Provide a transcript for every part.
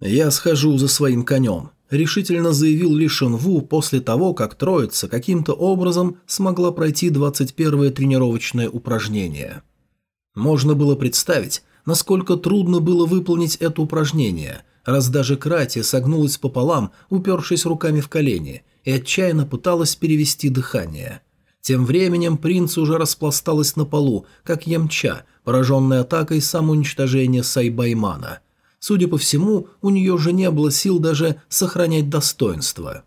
«Я схожу за своим конем», – решительно заявил Ли Шенву после того, как троица каким-то образом смогла пройти 21-е тренировочное упражнение. Можно было представить, насколько трудно было выполнить это упражнение, раз даже Кратия согнулась пополам, упершись руками в колени, и отчаянно пыталась перевести дыхание. Тем временем принц уже распласталась на полу, как ямча, пораженная атакой самоуничтожения Сайбаймана. Судя по всему, у нее уже не было сил даже сохранять достоинство.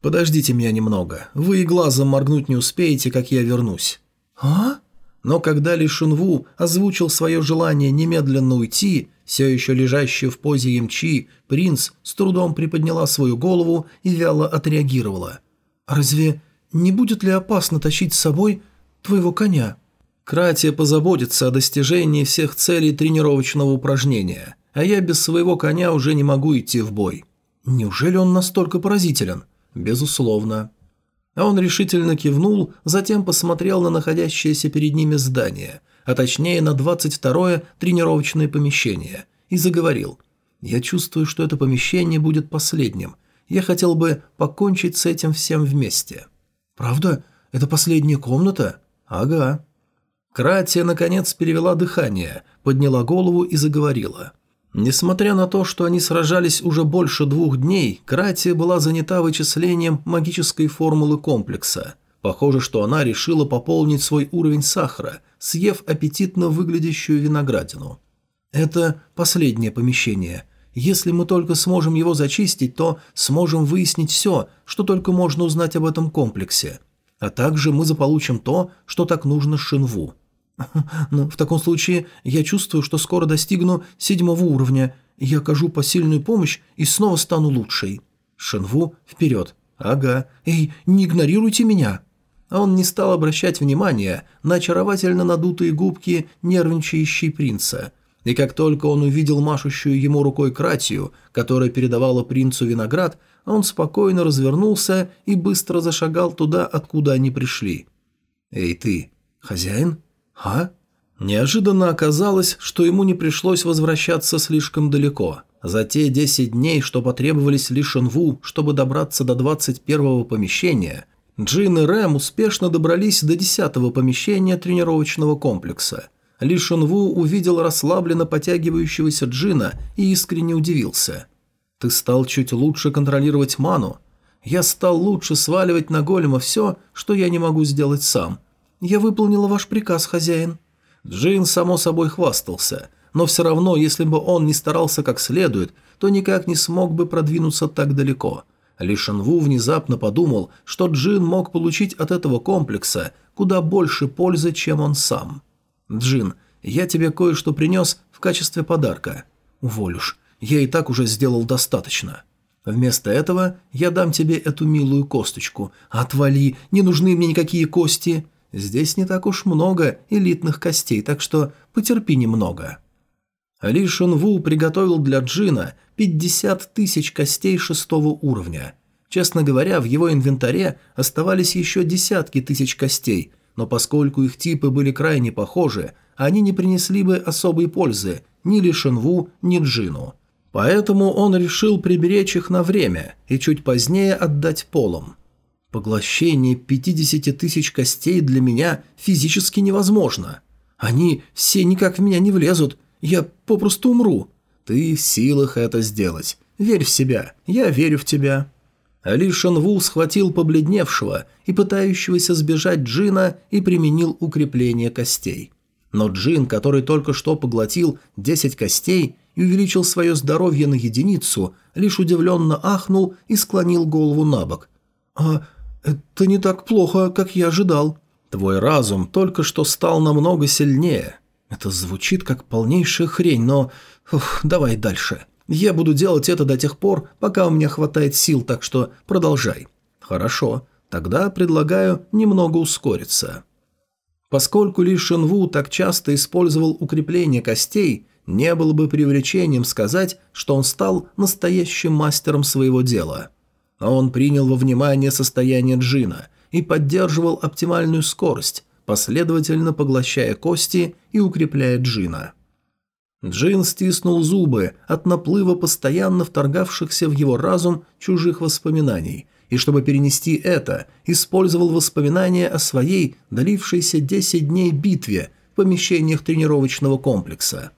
«Подождите меня немного. Вы и глазом моргнуть не успеете, как я вернусь». «А?» Но когда Ли Шунву озвучил свое желание немедленно уйти, все еще лежащая в позе ямчи, принц с трудом приподняла свою голову и вяло отреагировала. «Разве не будет ли опасно тащить с собой твоего коня?» Кратия позаботится о достижении всех целей тренировочного упражнения, а я без своего коня уже не могу идти в бой. Неужели он настолько поразителен? Безусловно. А он решительно кивнул, затем посмотрел на находящееся перед ними здание, а точнее на 22-е тренировочное помещение, и заговорил. «Я чувствую, что это помещение будет последним. Я хотел бы покончить с этим всем вместе». «Правда? Это последняя комната?» «Ага». Кратия, наконец, перевела дыхание, подняла голову и заговорила. Несмотря на то, что они сражались уже больше двух дней, Кратия была занята вычислением магической формулы комплекса. Похоже, что она решила пополнить свой уровень сахара, съев аппетитно выглядящую виноградину. Это последнее помещение. Если мы только сможем его зачистить, то сможем выяснить все, что только можно узнать об этом комплексе. А также мы заполучим то, что так нужно Шинву. Ну, в таком случае я чувствую, что скоро достигну седьмого уровня. Я окажу посильную помощь и снова стану лучшей. Шенву вперед. Ага. Эй, не игнорируйте меня. А он не стал обращать внимания на очаровательно надутые губки нервничающей принца. И как только он увидел машущую ему рукой Кратию, которая передавала принцу виноград, он спокойно развернулся и быстро зашагал туда, откуда они пришли. «Эй ты, хозяин?» «А?» Неожиданно оказалось, что ему не пришлось возвращаться слишком далеко. За те 10 дней, что потребовались Ли Шенву, чтобы добраться до 21-го помещения, Джин и Рэм успешно добрались до 10-го помещения тренировочного комплекса. Ли Шенву увидел расслабленно потягивающегося Джина и искренне удивился. «Ты стал чуть лучше контролировать ману. Я стал лучше сваливать на голема все, что я не могу сделать сам. «Я выполнила ваш приказ, хозяин». Джин, само собой, хвастался, но все равно, если бы он не старался как следует, то никак не смог бы продвинуться так далеко. Ли Шенву внезапно подумал, что Джин мог получить от этого комплекса куда больше пользы, чем он сам. «Джин, я тебе кое-что принес в качестве подарка». «Уволюш, я и так уже сделал достаточно». Вместо этого я дам тебе эту милую косточку. Отвали, не нужны мне никакие кости. Здесь не так уж много элитных костей, так что потерпи немного». Ли Шунву приготовил для Джина 50 тысяч костей шестого уровня. Честно говоря, в его инвентаре оставались еще десятки тысяч костей, но поскольку их типы были крайне похожи, они не принесли бы особой пользы ни Ли Шунву, ни Джину. Поэтому он решил приберечь их на время и чуть позднее отдать полом. Поглощение 50 тысяч костей для меня физически невозможно. Они все никак в меня не влезут, я попросту умру. Ты в силах это сделать. Верь в себя, я верю в тебя». Али Шанву схватил побледневшего и пытающегося сбежать Джина и применил укрепление костей. Но Джин, который только что поглотил 10 костей и увеличил свое здоровье на единицу, лишь удивленно ахнул и склонил голову на бок. «А «Это не так плохо, как я ожидал. Твой разум только что стал намного сильнее. Это звучит как полнейшая хрень, но... Ух, давай дальше. Я буду делать это до тех пор, пока у меня хватает сил, так что продолжай». «Хорошо. Тогда предлагаю немного ускориться». Поскольку Ли Шенву так часто использовал укрепление костей, не было бы привлечением сказать, что он стал настоящим мастером своего дела – он принял во внимание состояние Джина и поддерживал оптимальную скорость, последовательно поглощая кости и укрепляя Джина. Джин стиснул зубы от наплыва постоянно вторгавшихся в его разум чужих воспоминаний, и чтобы перенести это, использовал воспоминания о своей, длившейся 10 дней битве в помещениях тренировочного комплекса.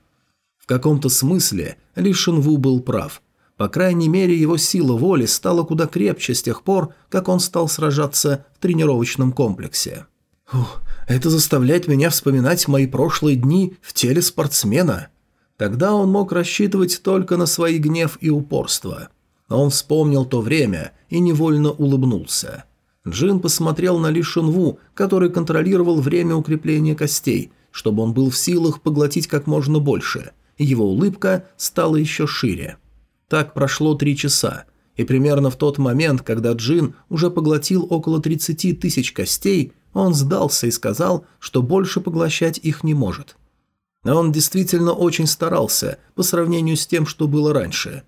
В каком-то смысле Ли Шинву был прав. По крайней мере, его сила воли стала куда крепче с тех пор, как он стал сражаться в тренировочном комплексе. Ух, это заставляет меня вспоминать мои прошлые дни в теле спортсмена. Тогда он мог рассчитывать только на свои гнев и упорство. Он вспомнил то время и невольно улыбнулся. Джин посмотрел на Ли Шунву, который контролировал время укрепления костей, чтобы он был в силах поглотить как можно больше, его улыбка стала еще шире. Так прошло три часа, и примерно в тот момент, когда Джин уже поглотил около 30 тысяч костей, он сдался и сказал, что больше поглощать их не может. Но он действительно очень старался по сравнению с тем, что было раньше.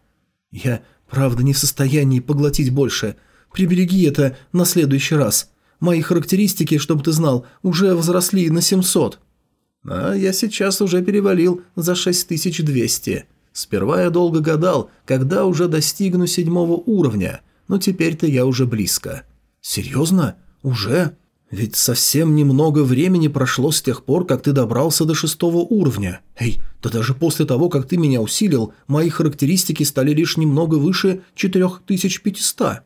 «Я, правда, не в состоянии поглотить больше. Прибереги это на следующий раз. Мои характеристики, чтобы ты знал, уже возросли на 700». «А я сейчас уже перевалил за 6200. Сперва я долго гадал, когда уже достигну седьмого уровня, но теперь-то я уже близко». «Серьезно? Уже?» Ведь совсем немного времени прошло с тех пор, как ты добрался до шестого уровня. Эй, да даже после того, как ты меня усилил, мои характеристики стали лишь немного выше 4500.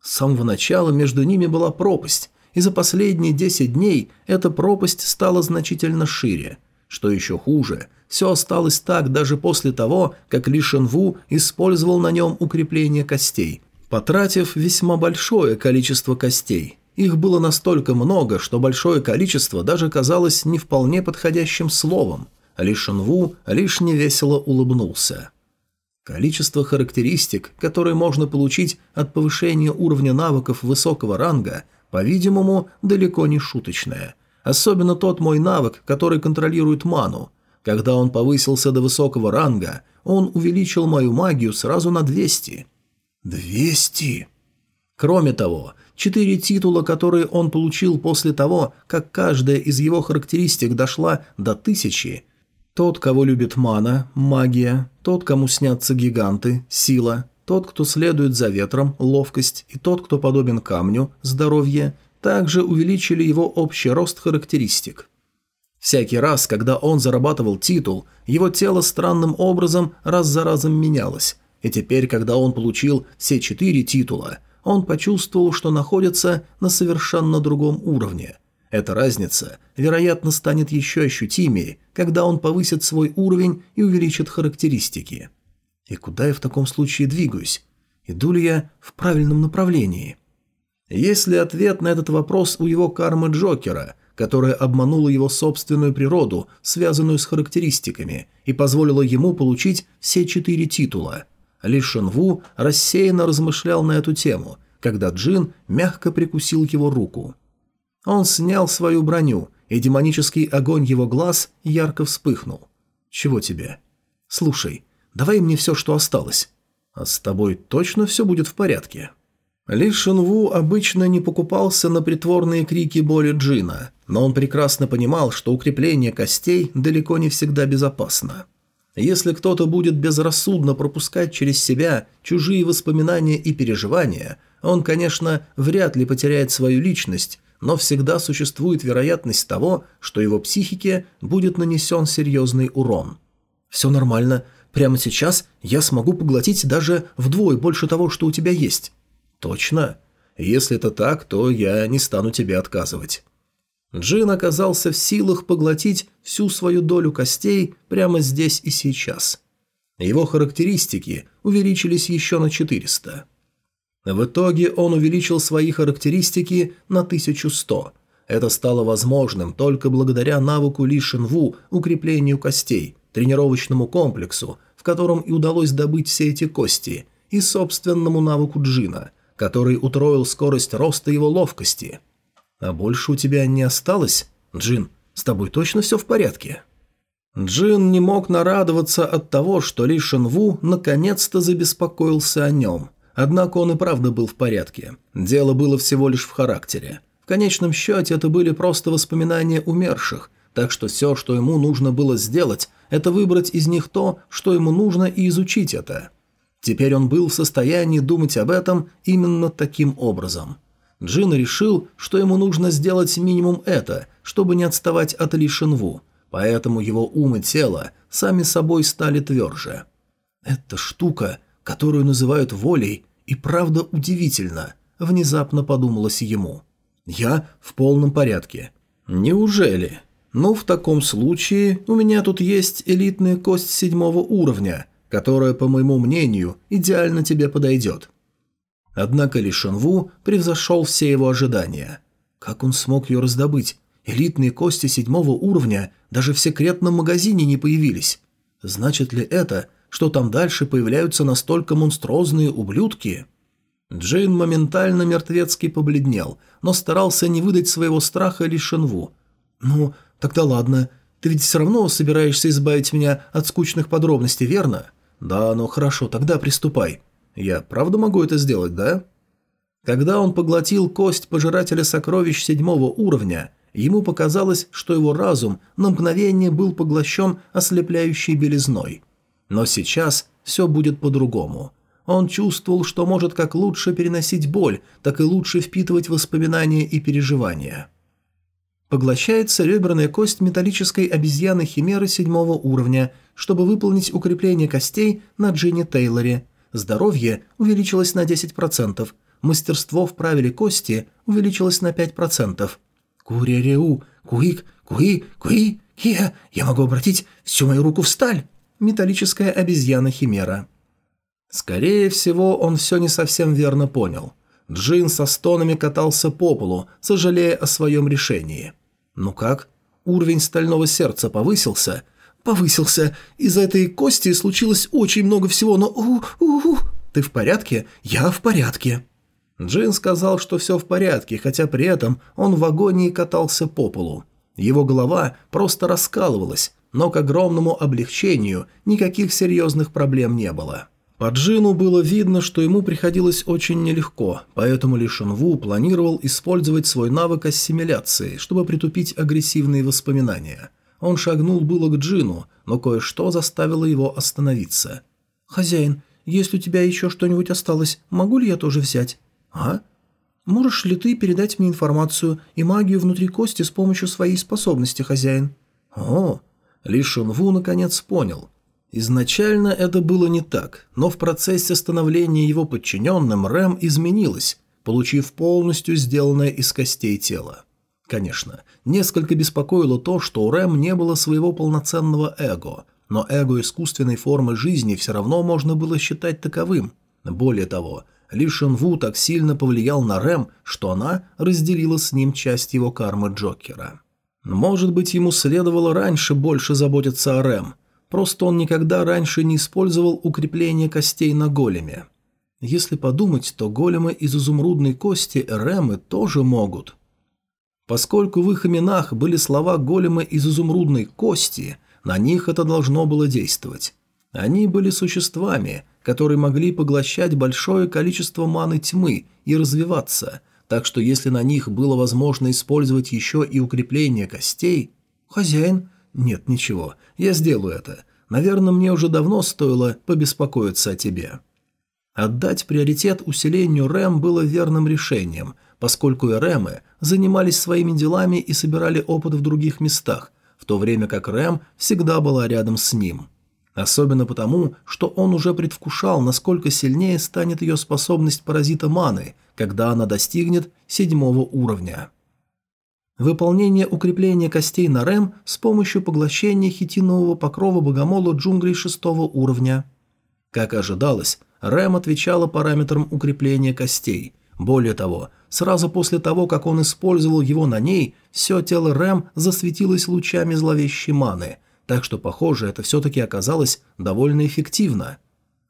С самого начала между ними была пропасть, и за последние 10 дней эта пропасть стала значительно шире. Что еще хуже, все осталось так даже после того, как Ли Шенву использовал на нем укрепление костей, потратив весьма большое количество костей – их было настолько много, что большое количество даже казалось не вполне подходящим словом. Ли Шенву лишь невесело улыбнулся. Количество характеристик, которые можно получить от повышения уровня навыков высокого ранга, по-видимому, далеко не шуточное. Особенно тот мой навык, который контролирует ману. Когда он повысился до высокого ранга, он увеличил мою магию сразу на 200. 200! Кроме того, четыре титула, которые он получил после того, как каждая из его характеристик дошла до тысячи. Тот, кого любит мана, магия, тот, кому снятся гиганты, сила, тот, кто следует за ветром, ловкость, и тот, кто подобен камню, здоровье, также увеличили его общий рост характеристик. Всякий раз, когда он зарабатывал титул, его тело странным образом раз за разом менялось, и теперь, когда он получил все четыре титула – он почувствовал, что находится на совершенно другом уровне. Эта разница, вероятно, станет еще ощутимее, когда он повысит свой уровень и увеличит характеристики. И куда я в таком случае двигаюсь? Иду ли я в правильном направлении? Есть ли ответ на этот вопрос у его кармы Джокера, которая обманула его собственную природу, связанную с характеристиками, и позволила ему получить все четыре титула – ли Шенву рассеянно размышлял на эту тему, когда Джин мягко прикусил его руку. Он снял свою броню, и демонический огонь его глаз ярко вспыхнул. «Чего тебе?» «Слушай, давай мне все, что осталось. А с тобой точно все будет в порядке?» Ли Шинву обычно не покупался на притворные крики боли Джина, но он прекрасно понимал, что укрепление костей далеко не всегда безопасно. Если кто-то будет безрассудно пропускать через себя чужие воспоминания и переживания, он, конечно, вряд ли потеряет свою личность, но всегда существует вероятность того, что его психике будет нанесен серьезный урон. «Все нормально. Прямо сейчас я смогу поглотить даже вдвое больше того, что у тебя есть». «Точно? Если это так, то я не стану тебе отказывать». Джин оказался в силах поглотить всю свою долю костей прямо здесь и сейчас. Его характеристики увеличились еще на 400. В итоге он увеличил свои характеристики на 1100. Это стало возможным только благодаря навыку Ли Шинву укреплению костей, тренировочному комплексу, в котором и удалось добыть все эти кости, и собственному навыку Джина, который утроил скорость роста его ловкости – «А больше у тебя не осталось? Джин, с тобой точно все в порядке?» Джин не мог нарадоваться от того, что Ли Шенву наконец-то забеспокоился о нем. Однако он и правда был в порядке. Дело было всего лишь в характере. В конечном счете это были просто воспоминания умерших, так что все, что ему нужно было сделать, это выбрать из них то, что ему нужно, и изучить это. Теперь он был в состоянии думать об этом именно таким образом. Джин решил, что ему нужно сделать минимум это, чтобы не отставать от Ли Шинву, поэтому его ум и тело сами собой стали тверже. «Эта штука, которую называют волей, и правда удивительно», – внезапно подумалось ему. «Я в полном порядке». «Неужели?» «Ну, в таком случае у меня тут есть элитная кость седьмого уровня, которая, по моему мнению, идеально тебе подойдет». Однако Ли Шенву превзошел все его ожидания. Как он смог ее раздобыть? Элитные кости седьмого уровня даже в секретном магазине не появились. Значит ли это, что там дальше появляются настолько монструозные ублюдки? Джейн моментально мертвецки побледнел, но старался не выдать своего страха Ли Шенву. «Ну, тогда ладно. Ты ведь все равно собираешься избавить меня от скучных подробностей, верно?» «Да, ну хорошо, тогда приступай. Я правда могу это сделать, да?» Когда он поглотил кость пожирателя сокровищ седьмого уровня, ему показалось, что его разум на мгновение был поглощен ослепляющей белизной. Но сейчас все будет по-другому. Он чувствовал, что может как лучше переносить боль, так и лучше впитывать воспоминания и переживания. Поглощается реберная кость металлической обезьяны-химеры седьмого уровня, чтобы выполнить укрепление костей на Джинни Тейлоре. Здоровье увеличилось на 10%, мастерство в правиле кости увеличилось на 5%. Куререу, куик, куи, куи, кия, я могу обратить всю мою руку в сталь. Металлическая обезьяна-химера. Скорее всего, он все не совсем верно понял – Джин со стонами катался по полу, сожалея о своем решении. «Ну как? Уровень стального сердца повысился?» «Повысился. Из-за этой кости случилось очень много всего, но... У -у -у. Ты в порядке? Я в порядке». Джин сказал, что все в порядке, хотя при этом он в агонии катался по полу. Его голова просто раскалывалась, но к огромному облегчению никаких серьезных проблем не было. По Джину было видно, что ему приходилось очень нелегко, поэтому Ли Шенву планировал использовать свой навык ассимиляции, чтобы притупить агрессивные воспоминания. Он шагнул было к Джину, но кое-что заставило его остановиться. «Хозяин, если у тебя еще что-нибудь осталось, могу ли я тоже взять?» «А? Можешь ли ты передать мне информацию и магию внутри кости с помощью своей способности, хозяин?» «О!» Ли Шенву наконец понял – Изначально это было не так, но в процессе становления его подчиненным Рэм изменилась, получив полностью сделанное из костей тело. Конечно, несколько беспокоило то, что у Рэм не было своего полноценного эго, но эго искусственной формы жизни все равно можно было считать таковым. Более того, Ли Шенву так сильно повлиял на Рэм, что она разделила с ним часть его кармы Джокера. Может быть, ему следовало раньше больше заботиться о Рэм – Просто он никогда раньше не использовал укрепление костей на големе. Если подумать, то големы из изумрудной кости Рэмы тоже могут. Поскольку в их именах были слова големы из изумрудной кости, на них это должно было действовать. Они были существами, которые могли поглощать большое количество маны тьмы и развиваться, так что если на них было возможно использовать еще и укрепление костей... Хозяин, «Нет, ничего. Я сделаю это. Наверное, мне уже давно стоило побеспокоиться о тебе». Отдать приоритет усилению РЭМ было верным решением, поскольку и РЭМы занимались своими делами и собирали опыт в других местах, в то время как РЭМ всегда была рядом с ним. Особенно потому, что он уже предвкушал, насколько сильнее станет ее способность паразита маны, когда она достигнет седьмого уровня. Выполнение укрепления костей на РЭМ с помощью поглощения хитинового покрова богомола джунглей шестого уровня. Как ожидалось, РЭМ отвечала параметрам укрепления костей. Более того, сразу после того, как он использовал его на ней, все тело РЭМ засветилось лучами зловещей маны, так что, похоже, это все-таки оказалось довольно эффективно.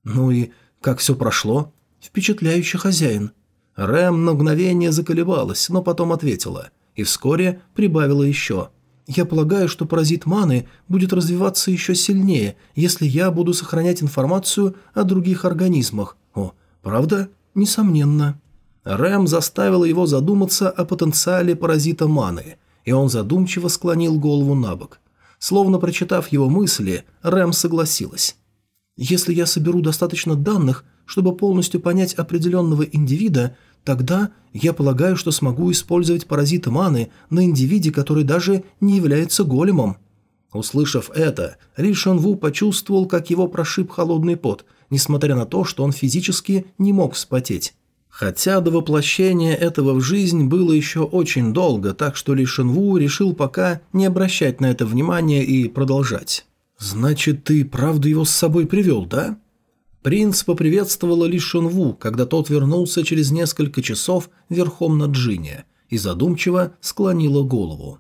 Ну и как все прошло? Впечатляющий хозяин. Рэм на мгновение заколебалась, но потом ответила – и вскоре прибавила еще. «Я полагаю, что паразит маны будет развиваться еще сильнее, если я буду сохранять информацию о других организмах. О, правда? Несомненно». Рэм заставила его задуматься о потенциале паразита маны, и он задумчиво склонил голову на бок. Словно прочитав его мысли, Рэм согласилась. «Если я соберу достаточно данных, чтобы полностью понять определенного индивида, тогда я полагаю, что смогу использовать паразиты маны на индивиде, который даже не является големом». Услышав это, Ли Шанву почувствовал, как его прошиб холодный пот, несмотря на то, что он физически не мог вспотеть. Хотя до воплощения этого в жизнь было еще очень долго, так что Ли Шенву решил пока не обращать на это внимания и продолжать. «Значит, ты правда его с собой привел, да?» Принц поприветствовала Ли Шенву, когда тот вернулся через несколько часов верхом на Джине, и задумчиво склонила голову.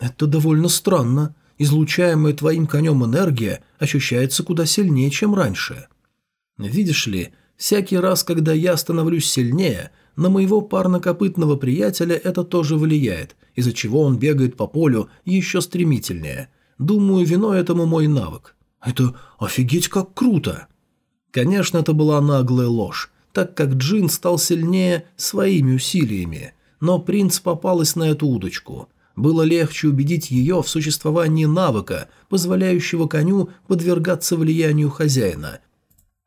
«Это довольно странно. Излучаемая твоим конем энергия ощущается куда сильнее, чем раньше. Видишь ли, Всякий раз, когда я становлюсь сильнее, на моего парнокопытного приятеля это тоже влияет, из-за чего он бегает по полю еще стремительнее. Думаю, вино этому мой навык. Это офигеть как круто! Конечно, это была наглая ложь, так как Джин стал сильнее своими усилиями, но принц попалась на эту удочку. Было легче убедить ее в существовании навыка, позволяющего коню подвергаться влиянию хозяина,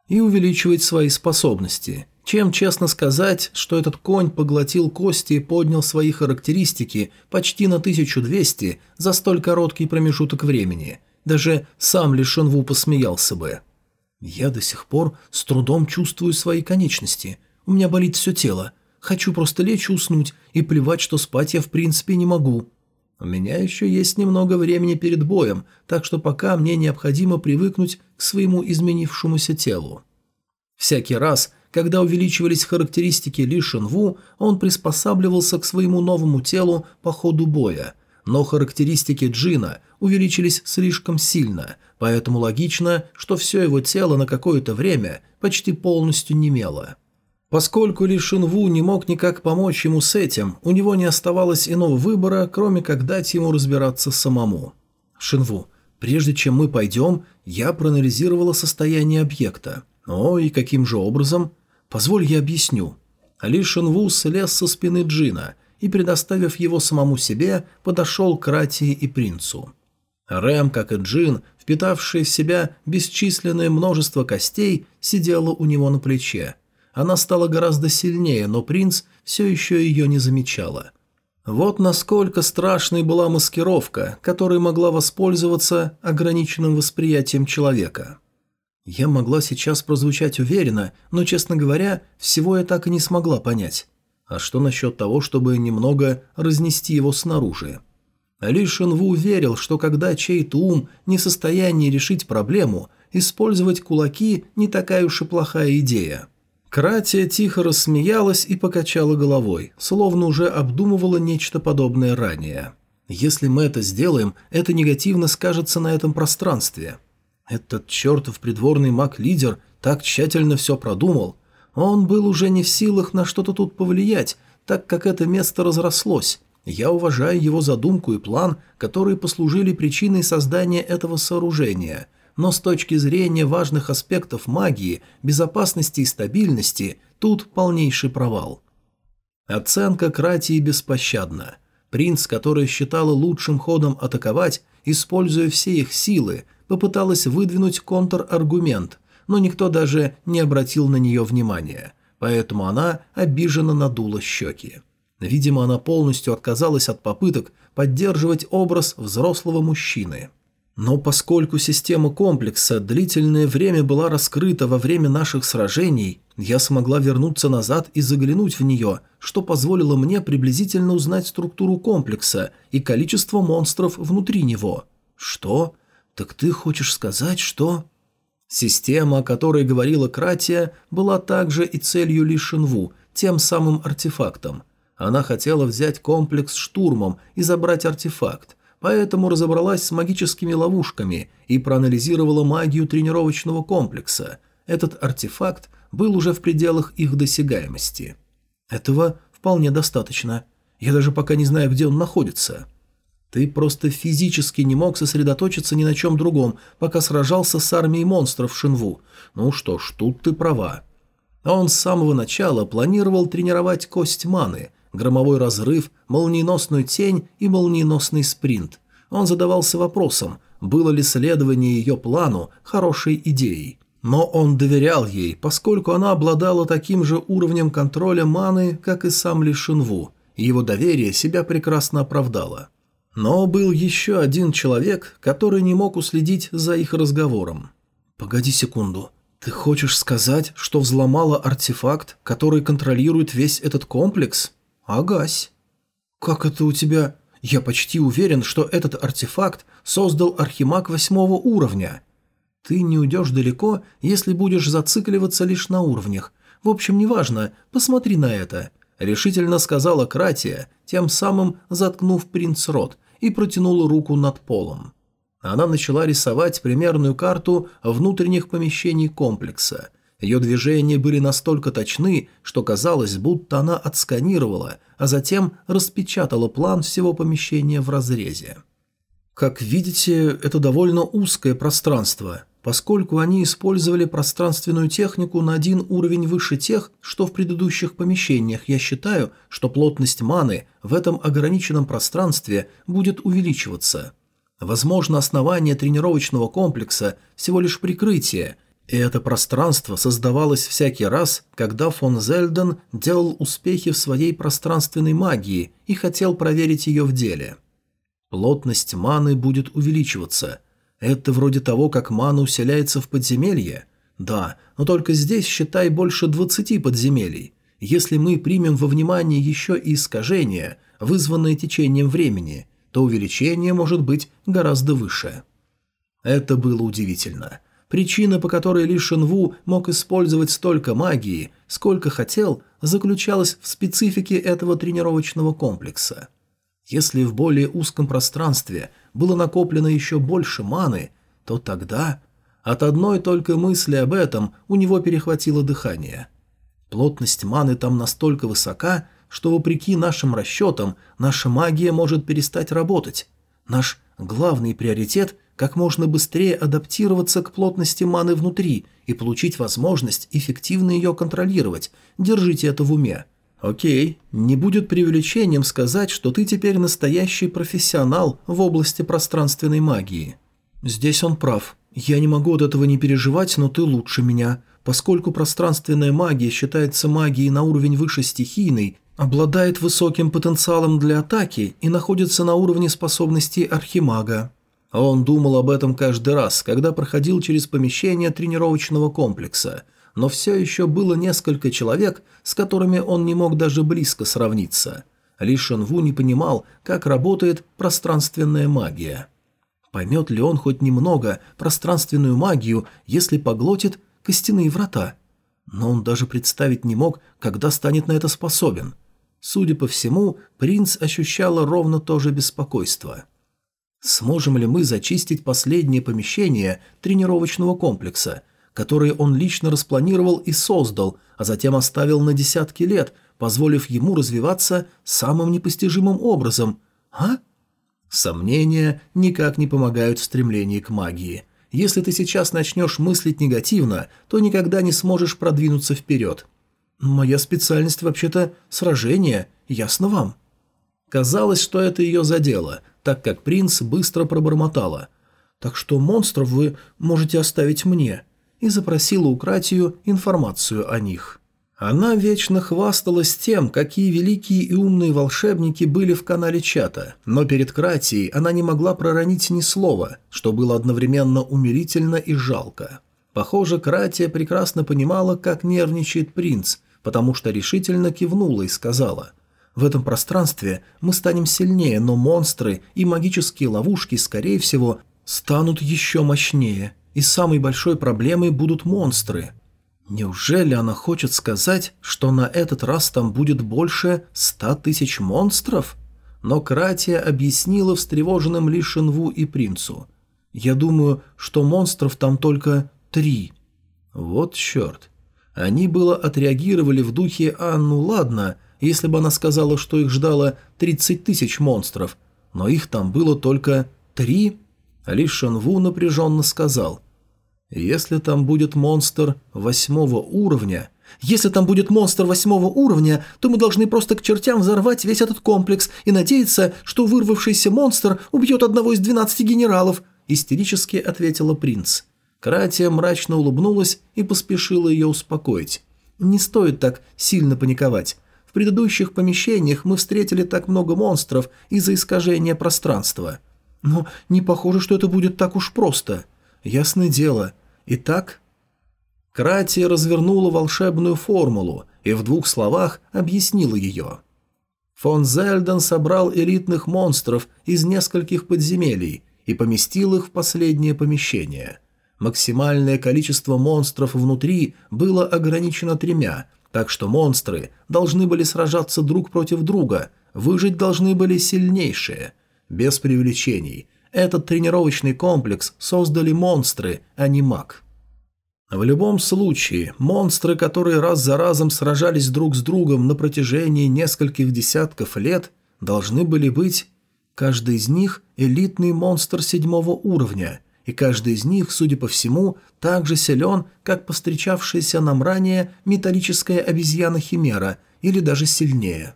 и увеличивать свои способности, чем честно сказать, что этот конь поглотил кости и поднял свои характеристики почти на 1200 за столь короткий промежуток времени. Даже сам Ли Шенву посмеялся бы. «Я до сих пор с трудом чувствую свои конечности. У меня болит все тело. Хочу просто лечь и уснуть, и плевать, что спать я в принципе не могу. У меня еще есть немного времени перед боем, так что пока мне необходимо привыкнуть к своему изменившемуся телу. Всякий раз, когда увеличивались характеристики Ли Шенву, он приспосабливался к своему новому телу по ходу боя, но характеристики Джина увеличились слишком сильно, поэтому логично, что все его тело на какое-то время почти полностью немело. Поскольку Ли Шинву не мог никак помочь ему с этим, у него не оставалось иного выбора, кроме как дать ему разбираться самому. «Шинву, прежде чем мы пойдем, я проанализировала состояние объекта. О, и каким же образом? Позволь я объясню». Ли Шинву слез со спины Джина и, предоставив его самому себе, подошел к Ратии и принцу. Рэм, как и Джин, впитавший в себя бесчисленное множество костей, сидела у него на плече – она стала гораздо сильнее, но принц все еще ее не замечала. Вот насколько страшной была маскировка, которой могла воспользоваться ограниченным восприятием человека. Я могла сейчас прозвучать уверенно, но, честно говоря, всего я так и не смогла понять. А что насчет того, чтобы немного разнести его снаружи? Ли Шенву верил, что когда чей-то ум не в состоянии решить проблему, использовать кулаки не такая уж и плохая идея. Кратия тихо рассмеялась и покачала головой, словно уже обдумывала нечто подобное ранее. «Если мы это сделаем, это негативно скажется на этом пространстве». Этот чертов придворный маг-лидер так тщательно все продумал. Он был уже не в силах на что-то тут повлиять, так как это место разрослось. Я уважаю его задумку и план, которые послужили причиной создания этого сооружения – но с точки зрения важных аспектов магии, безопасности и стабильности, тут полнейший провал. Оценка Кратии беспощадна. Принц, который считала лучшим ходом атаковать, используя все их силы, попыталась выдвинуть контраргумент, но никто даже не обратил на нее внимания, поэтому она обиженно надула щеки. Видимо, она полностью отказалась от попыток поддерживать образ взрослого мужчины – но поскольку система комплекса длительное время была раскрыта во время наших сражений, я смогла вернуться назад и заглянуть в нее, что позволило мне приблизительно узнать структуру комплекса и количество монстров внутри него. Что? Так ты хочешь сказать, что... Система, о которой говорила Кратия, была также и целью Ли Шинву, тем самым артефактом. Она хотела взять комплекс штурмом и забрать артефакт, поэтому разобралась с магическими ловушками и проанализировала магию тренировочного комплекса. Этот артефакт был уже в пределах их досягаемости. Этого вполне достаточно. Я даже пока не знаю, где он находится. Ты просто физически не мог сосредоточиться ни на чем другом, пока сражался с армией монстров Шинву. Ну что ж, тут ты права. Он с самого начала планировал тренировать кость маны, громовой разрыв, молниеносную тень и молниеносный спринт. Он задавался вопросом, было ли следование ее плану хорошей идеей. Но он доверял ей, поскольку она обладала таким же уровнем контроля маны, как и сам Ли Шинву, и его доверие себя прекрасно оправдало. Но был еще один человек, который не мог уследить за их разговором. «Погоди секунду. Ты хочешь сказать, что взломала артефакт, который контролирует весь этот комплекс? Агась. Как это у тебя... Я почти уверен, что этот артефакт создал архимаг восьмого уровня. Ты не уйдешь далеко, если будешь зацикливаться лишь на уровнях. В общем, неважно, посмотри на это», — решительно сказала Кратия, тем самым заткнув принц рот, и протянула руку над полом. Она начала рисовать примерную карту внутренних помещений комплекса. Ее движения были настолько точны, что казалось, будто она отсканировала, а затем распечатала план всего помещения в разрезе. Как видите, это довольно узкое пространство, поскольку они использовали пространственную технику на один уровень выше тех, что в предыдущих помещениях, я считаю, что плотность маны в этом ограниченном пространстве будет увеличиваться – Возможно, основание тренировочного комплекса – всего лишь прикрытие, и это пространство создавалось всякий раз, когда фон Зельден делал успехи в своей пространственной магии и хотел проверить ее в деле. Плотность маны будет увеличиваться. Это вроде того, как мана усиляется в подземелье? Да, но только здесь, считай, больше 20 подземелий. Если мы примем во внимание еще и искажения, вызванные течением времени – то увеличение может быть гораздо выше. Это было удивительно. Причина, по которой Ли Шенву мог использовать столько магии, сколько хотел, заключалась в специфике этого тренировочного комплекса. Если в более узком пространстве было накоплено еще больше маны, то тогда... От одной только мысли об этом у него перехватило дыхание. Плотность маны там настолько высока, что, вопреки нашим расчетам, наша магия может перестать работать. Наш главный приоритет – как можно быстрее адаптироваться к плотности маны внутри и получить возможность эффективно ее контролировать. Держите это в уме. Окей, не будет преувеличением сказать, что ты теперь настоящий профессионал в области пространственной магии. Здесь он прав. Я не могу от этого не переживать, но ты лучше меня. Поскольку пространственная магия считается магией на уровень выше стихийной, Обладает высоким потенциалом для атаки и находится на уровне способностей архимага. Он думал об этом каждый раз, когда проходил через помещение тренировочного комплекса, но все еще было несколько человек, с которыми он не мог даже близко сравниться. Ли Шенву не понимал, как работает пространственная магия. Поймет ли он хоть немного пространственную магию, если поглотит костяные врата? Но он даже представить не мог, когда станет на это способен – Судя по всему, принц ощущала ровно то же беспокойство. Сможем ли мы зачистить последнее помещение тренировочного комплекса, которое он лично распланировал и создал, а затем оставил на десятки лет, позволив ему развиваться самым непостижимым образом, а? Сомнения никак не помогают в стремлении к магии. Если ты сейчас начнешь мыслить негативно, то никогда не сможешь продвинуться вперед. «Моя специальность вообще-то сражение, ясно вам?» Казалось, что это ее задело, так как принц быстро пробормотала. «Так что монстров вы можете оставить мне», и запросила у Кратию информацию о них. Она вечно хвасталась тем, какие великие и умные волшебники были в канале чата, но перед Кратией она не могла проронить ни слова, что было одновременно умилительно и жалко. Похоже, Кратия прекрасно понимала, как нервничает принц, потому что решительно кивнула и сказала «В этом пространстве мы станем сильнее, но монстры и магические ловушки, скорее всего, станут еще мощнее, и самой большой проблемой будут монстры». Неужели она хочет сказать, что на этот раз там будет больше ста тысяч монстров? Но Кратия объяснила встревоженным Ли Шинву и принцу. «Я думаю, что монстров там только три». Вот черт. Они было отреагировали в духе «А, ну ладно», если бы она сказала, что их ждало 30 тысяч монстров, но их там было только три. Ли Шенву напряженно сказал, «Если там будет монстр восьмого уровня, Если там будет монстр восьмого уровня, то мы должны просто к чертям взорвать весь этот комплекс и надеяться, что вырвавшийся монстр убьет одного из двенадцати генералов», – истерически ответила принц. Кратия мрачно улыбнулась и поспешила ее успокоить. «Не стоит так сильно паниковать. Предыдущих помещениях мы встретили так много монстров из-за искажения пространства. Но не похоже, что это будет так уж просто. Ясное дело. Итак, Крати развернула волшебную формулу и в двух словах объяснила ее. Фон Зельден собрал элитных монстров из нескольких подземелий и поместил их в последнее помещение. Максимальное количество монстров внутри было ограничено тремя, так что монстры должны были сражаться друг против друга, выжить должны были сильнейшие. Без преувеличений. Этот тренировочный комплекс создали монстры, а не маг. В любом случае, монстры, которые раз за разом сражались друг с другом на протяжении нескольких десятков лет, должны были быть... Каждый из них – элитный монстр седьмого уровня, и каждый из них, судя по всему, так же силен, как постречавшаяся нам ранее металлическая обезьяна-химера, или даже сильнее.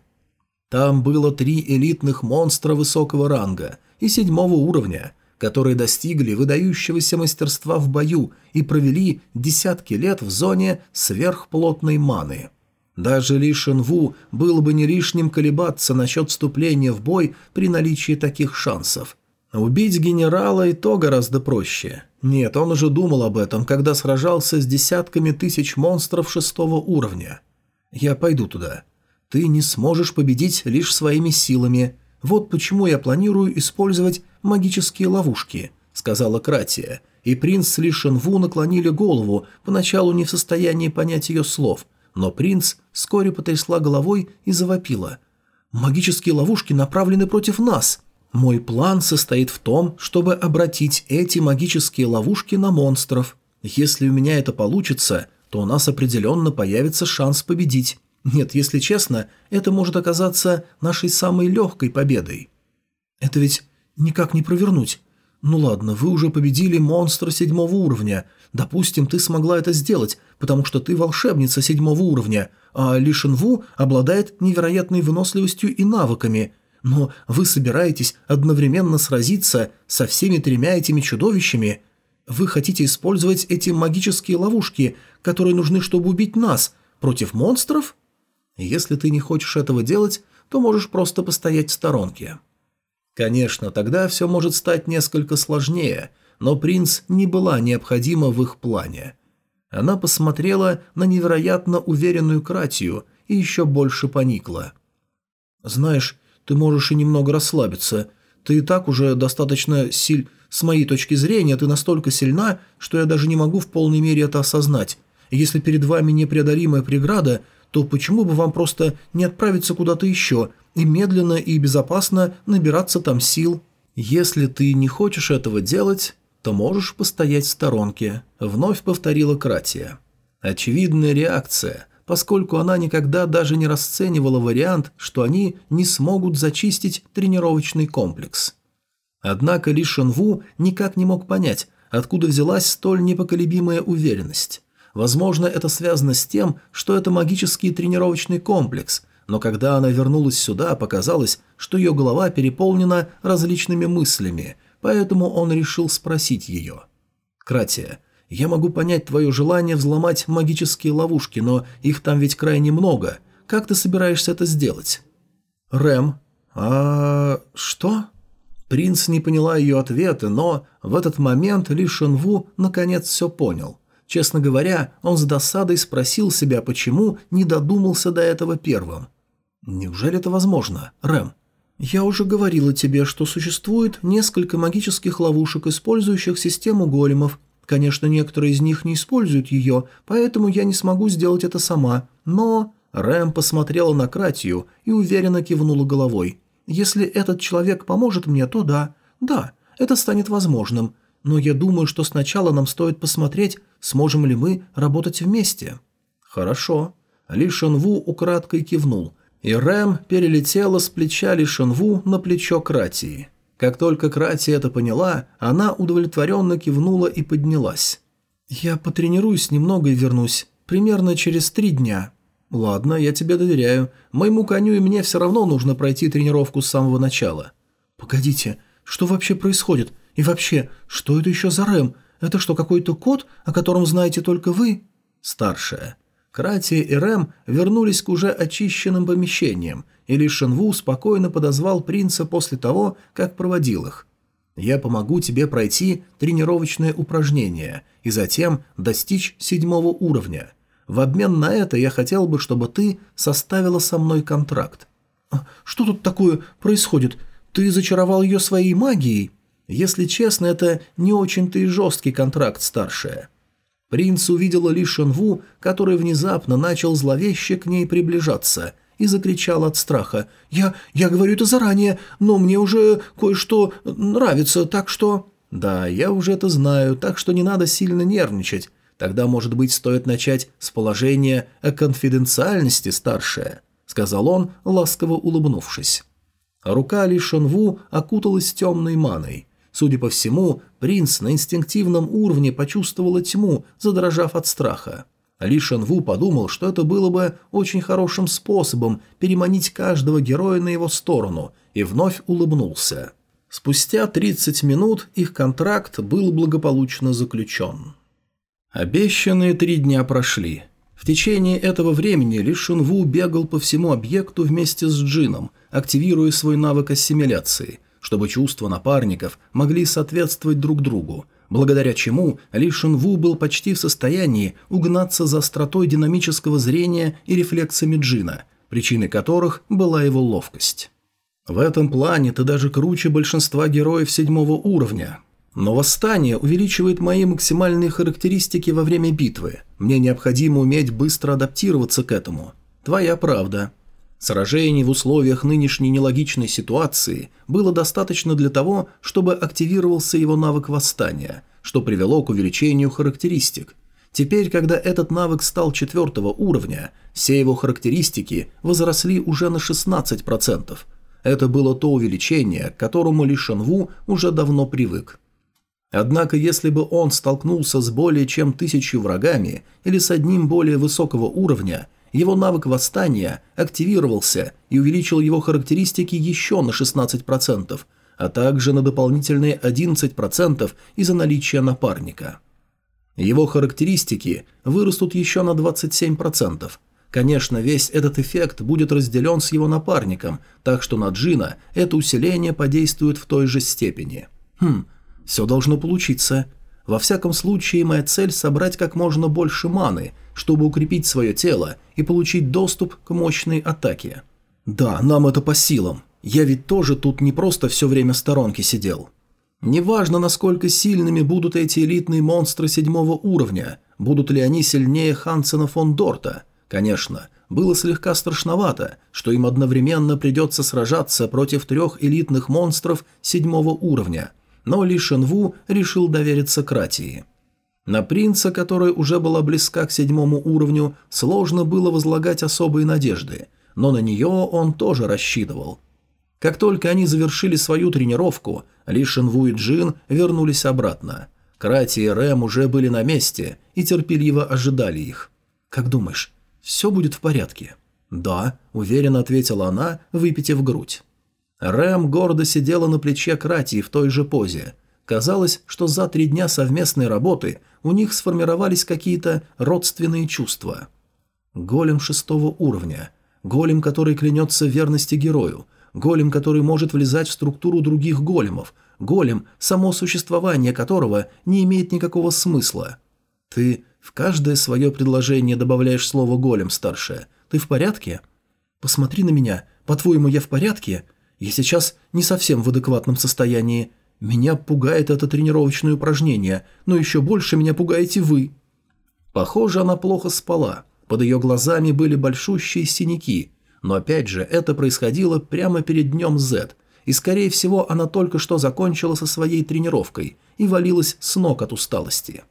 Там было три элитных монстра высокого ранга и седьмого уровня – которые достигли выдающегося мастерства в бою и провели десятки лет в зоне сверхплотной маны. Даже Ли Шенву было бы не лишним колебаться насчет вступления в бой при наличии таких шансов. Убить генерала и то гораздо проще. Нет, он уже думал об этом, когда сражался с десятками тысяч монстров шестого уровня. «Я пойду туда. Ты не сможешь победить лишь своими силами. Вот почему я планирую использовать магические ловушки», — сказала Кратия, и принц с Ли Шенву наклонили голову, поначалу не в состоянии понять ее слов, но принц вскоре потрясла головой и завопила. «Магические ловушки направлены против нас!» Мой план состоит в том, чтобы обратить эти магические ловушки на монстров. Если у меня это получится, то у нас определенно появится шанс победить. Нет, если честно, это может оказаться нашей самой легкой победой. Это ведь никак не провернуть. Ну ладно, вы уже победили монстра седьмого уровня. Допустим, ты смогла это сделать, потому что ты волшебница седьмого уровня, а Ли Шенву обладает невероятной выносливостью и навыками. Но вы собираетесь одновременно сразиться со всеми тремя этими чудовищами. Вы хотите использовать эти магические ловушки, которые нужны, чтобы убить нас, против монстров? Если ты не хочешь этого делать, то можешь просто постоять в сторонке. Конечно, тогда все может стать несколько сложнее, но принц не была необходима в их плане. Она посмотрела на невероятно уверенную Кратию и еще больше поникла. «Знаешь, ты можешь и немного расслабиться. Ты и так уже достаточно силь... С моей точки зрения, ты настолько сильна, что я даже не могу в полной мере это осознать. Если перед вами непреодолимая преграда, то почему бы вам просто не отправиться куда-то еще и медленно и безопасно набираться там сил? Если ты не хочешь этого делать, то можешь постоять в сторонке», — вновь повторила Кратия. Очевидная реакция, поскольку она никогда даже не расценивала вариант, что они не смогут зачистить тренировочный комплекс. Однако Ли Шенву никак не мог понять, откуда взялась столь непоколебимая уверенность. Возможно, это связано с тем, что это магический тренировочный комплекс, но когда она вернулась сюда, показалось, что ее голова переполнена различными мыслями, поэтому он решил спросить ее. «Кратия, я могу понять твое желание взломать магические ловушки, но их там ведь крайне много. Как ты собираешься это сделать?» «Рэм, а... что?» Принц не поняла ее ответа, но в этот момент Ли Шенву наконец все понял. Честно говоря, он с досадой спросил себя, почему не додумался до этого первым. «Неужели это возможно, Рэм?» «Я уже говорила тебе, что существует несколько магических ловушек, использующих систему големов. Конечно, некоторые из них не используют ее, поэтому я не смогу сделать это сама. Но...» Рэм посмотрела на Кратию и уверенно кивнула головой. «Если этот человек поможет мне, то да. Да, это станет возможным. Но я думаю, что сначала нам стоит посмотреть, сможем ли мы работать вместе». «Хорошо». Ли Шенву украдкой кивнул, и Рэм перелетела с плеча Ли Шенву на плечо Кратии. Как только Кратия это поняла, она удовлетворенно кивнула и поднялась. «Я потренируюсь немного и вернусь. Примерно через три дня. Ладно, я тебе доверяю. Моему коню и мне все равно нужно пройти тренировку с самого начала. Погодите, что вообще происходит? И вообще, что это еще за Рэм? Это что, какой-то код, о котором знаете только вы? Старшая. Крати и Рэм вернулись к уже очищенным помещениям, и Ли Шенву спокойно подозвал принца после того, как проводил их. «Я помогу тебе пройти тренировочное упражнение и затем достичь седьмого уровня. В обмен на это я хотел бы, чтобы ты составила со мной контракт». «А «Что тут такое происходит? Ты зачаровал ее своей магией?» «Если честно, это не очень-то и жесткий контракт, старшая». Принц увидела Ли Шенву, который внезапно начал зловеще к ней приближаться, и закричал от страха. «Я... я говорю это заранее, но мне уже кое-что нравится, так что...» «Да, я уже это знаю, так что не надо сильно нервничать. Тогда, может быть, стоит начать с положения о конфиденциальности, старшая», — сказал он, ласково улыбнувшись. Рука Ли Шенву окуталась темной маной. Судя по всему, принц на инстинктивном уровне почувствовала тьму, задрожав от страха. Ли Шенву подумал, что это было бы очень хорошим способом переманить каждого героя на его сторону, и вновь улыбнулся. Спустя 30 минут их контракт был благополучно заключен. Обещанные три дня прошли. В течение этого времени Ли Шенву бегал по всему объекту вместе с Джином, активируя свой навык ассимиляции – чтобы чувства напарников могли соответствовать друг другу, благодаря чему Ли Шунву был почти в состоянии угнаться за остротой динамического зрения и рефлексами Джина, причиной которых была его ловкость. В этом плане ты даже круче большинства героев седьмого уровня. Но восстание увеличивает мои максимальные характеристики во время битвы. Мне необходимо уметь быстро адаптироваться к этому. Твоя правда. Сражений в условиях нынешней нелогичной ситуации было достаточно для того, чтобы активировался его навык восстания, что привело к увеличению характеристик. Теперь, когда этот навык стал четвертого уровня, все его характеристики возросли уже на 16%. Это было то увеличение, к которому Ли Шанву уже давно привык. Однако, если бы он столкнулся с более чем тысячей врагами или с одним более высокого уровня – его навык восстания активировался и увеличил его характеристики еще на 16%, а также на дополнительные 11% из-за наличия напарника. Его характеристики вырастут еще на 27%. Конечно, весь этот эффект будет разделен с его напарником, так что на Джина это усиление подействует в той же степени. Хм, все должно получиться. Во всяком случае, моя цель – собрать как можно больше маны, чтобы укрепить свое тело и получить доступ к мощной атаке. Да, нам это по силам. Я ведь тоже тут не просто все время в сторонке сидел. Неважно, насколько сильными будут эти элитные монстры седьмого уровня, будут ли они сильнее Хансена фон Дорта. Конечно, было слегка страшновато, что им одновременно придется сражаться против трех элитных монстров седьмого уровня – но Ли Шенву решил довериться Кратии. На принца, которая уже была близка к седьмому уровню, сложно было возлагать особые надежды, но на нее он тоже рассчитывал. Как только они завершили свою тренировку, Ли Шенву и Джин вернулись обратно. Крати и Рэм уже были на месте и терпеливо ожидали их. «Как думаешь, все будет в порядке?» «Да», – уверенно ответила она, выпитив грудь. Рэм гордо сидела на плече Кратии в той же позе. Казалось, что за три дня совместной работы у них сформировались какие-то родственные чувства. Голем шестого уровня. Голем, который клянется верности герою. Голем, который может влезать в структуру других големов. Голем, само существование которого не имеет никакого смысла. Ты в каждое свое предложение добавляешь слово «голем», старшая. Ты в порядке? Посмотри на меня. По-твоему, я в порядке?» Я сейчас не совсем в адекватном состоянии. Меня пугает это тренировочное упражнение, но еще больше меня пугаете вы». Похоже, она плохо спала. Под ее глазами были большущие синяки. Но опять же, это происходило прямо перед днем Z, и скорее всего она только что закончила со своей тренировкой и валилась с ног от усталости.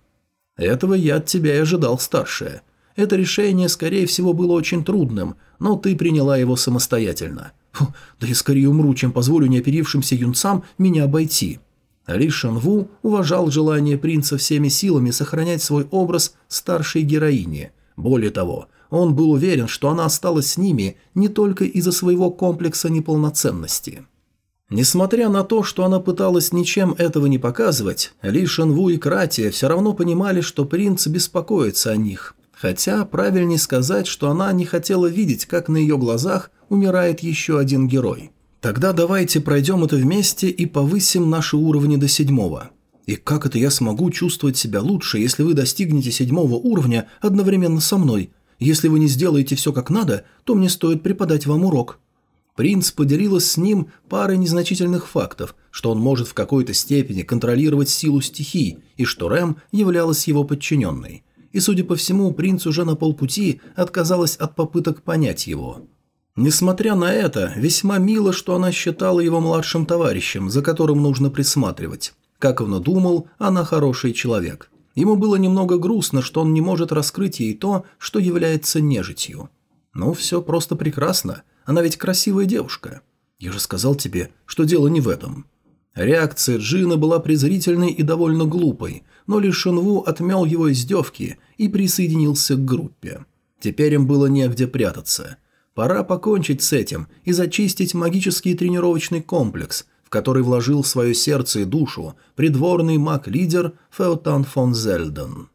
Этого я от тебя и ожидал, старшая. Это решение, скорее всего, было очень трудным, но ты приняла его самостоятельно. Фу, да я скорее умру, чем позволю неоперившимся юнцам меня обойти. Ли Шанву уважал желание принца всеми силами сохранять свой образ старшей героини, Более того, он был уверен, что она осталась с ними не только из-за своего комплекса неполноценности. Несмотря на то, что она пыталась ничем этого не показывать, Ли Шенву и Кратия все равно понимали, что принц беспокоится о них. Хотя правильнее сказать, что она не хотела видеть, как на ее глазах умирает еще один герой. Тогда давайте пройдем это вместе и повысим наши уровни до седьмого. И как это я смогу чувствовать себя лучше, если вы достигнете седьмого уровня одновременно со мной? Если вы не сделаете все как надо, то мне стоит преподать вам урок». Принц поделилась с ним парой незначительных фактов, что он может в какой-то степени контролировать силу стихий, и что Рэм являлась его подчиненной. И, судя по всему, принц уже на полпути отказалась от попыток понять его. Несмотря на это, весьма мило, что она считала его младшим товарищем, за которым нужно присматривать. Как он думал, она хороший человек. Ему было немного грустно, что он не может раскрыть ей то, что является нежитью. Ну, все просто прекрасно. Она ведь красивая девушка. Я же сказал тебе, что дело не в этом. Реакция Джина была презрительной и довольно глупой, но Ли Шенву отмел его издевки и присоединился к группе. Теперь им было негде прятаться. Пора покончить с этим и зачистить магический тренировочный комплекс, в который вложил свое сердце и душу придворный маг-лидер Феотан фон Зельден.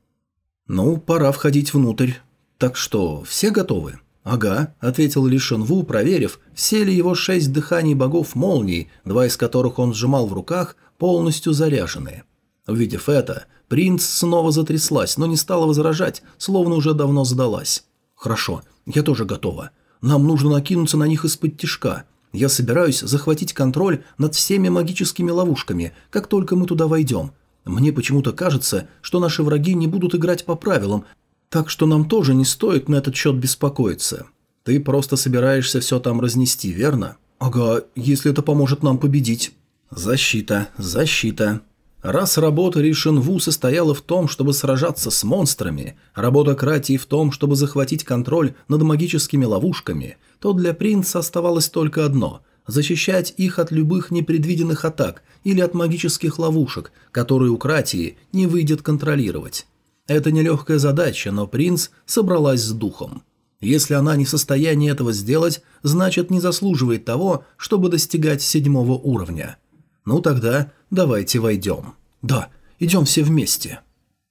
«Ну, пора входить внутрь. Так что, все готовы?» «Ага», — ответил Ли Шенву, проверив, все ли его шесть дыханий богов молний, два из которых он сжимал в руках, полностью заряжены. Увидев это, принц снова затряслась, но не стала возражать, словно уже давно сдалась. «Хорошо, я тоже готова. Нам нужно накинуться на них из-под тишка. Я собираюсь захватить контроль над всеми магическими ловушками, как только мы туда войдем. Мне почему-то кажется, что наши враги не будут играть по правилам, так что нам тоже не стоит на этот счет беспокоиться. Ты просто собираешься все там разнести, верно? Ага, если это поможет нам победить. Защита, защита. Раз работа Ришенву состояла в том, чтобы сражаться с монстрами, работа Кратии в том, чтобы захватить контроль над магическими ловушками, то для принца оставалось только одно – защищать их от любых непредвиденных атак или от магических ловушек, которые у Кратии не выйдет контролировать. Это нелегкая задача, но принц собралась с духом. Если она не в состоянии этого сделать, значит не заслуживает того, чтобы достигать седьмого уровня – «Ну тогда давайте войдем». «Да, идем все вместе».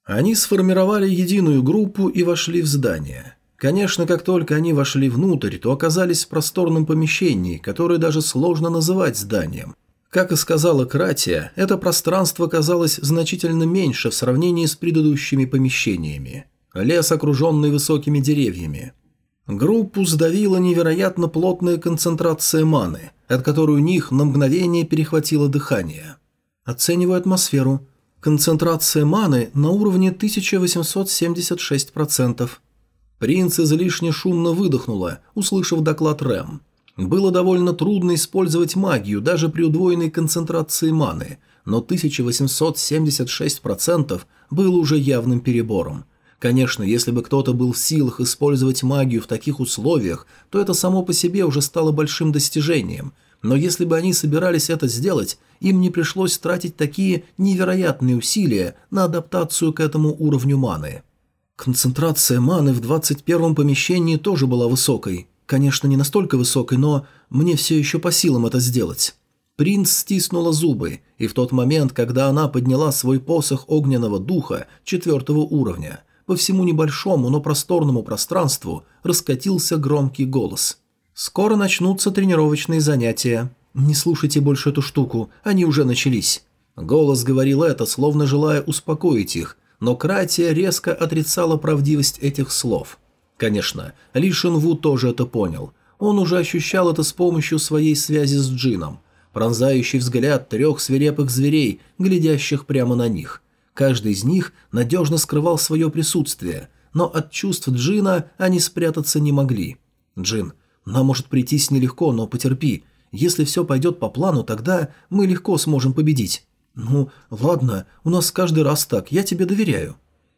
Они сформировали единую группу и вошли в здание. Конечно, как только они вошли внутрь, то оказались в просторном помещении, которое даже сложно называть зданием. Как и сказала Кратия, это пространство казалось значительно меньше в сравнении с предыдущими помещениями. Лес, окруженный высокими деревьями. Группу сдавила невероятно плотная концентрация маны, от которой у них на мгновение перехватило дыхание. Оцениваю атмосферу. Концентрация маны на уровне 1876%. Принц излишне шумно выдохнула, услышав доклад Рэм. Было довольно трудно использовать магию даже при удвоенной концентрации маны, но 1876% было уже явным перебором – Конечно, если бы кто-то был в силах использовать магию в таких условиях, то это само по себе уже стало большим достижением. Но если бы они собирались это сделать, им не пришлось тратить такие невероятные усилия на адаптацию к этому уровню маны. Концентрация маны в 21-м помещении тоже была высокой. Конечно, не настолько высокой, но мне все еще по силам это сделать. Принц стиснула зубы, и в тот момент, когда она подняла свой посох огненного духа четвертого уровня – по всему небольшому, но просторному пространству раскатился громкий голос. «Скоро начнутся тренировочные занятия. Не слушайте больше эту штуку, они уже начались». Голос говорил это, словно желая успокоить их, но Кратия резко отрицала правдивость этих слов. Конечно, Ли Шинву тоже это понял. Он уже ощущал это с помощью своей связи с Джином. Пронзающий взгляд трех свирепых зверей, глядящих прямо на них. Каждый из них надежно скрывал свое присутствие, но от чувств Джина они спрятаться не могли. «Джин, нам может прийтись нелегко, но потерпи. Если все пойдет по плану, тогда мы легко сможем победить». «Ну, ладно, у нас каждый раз так, я тебе доверяю».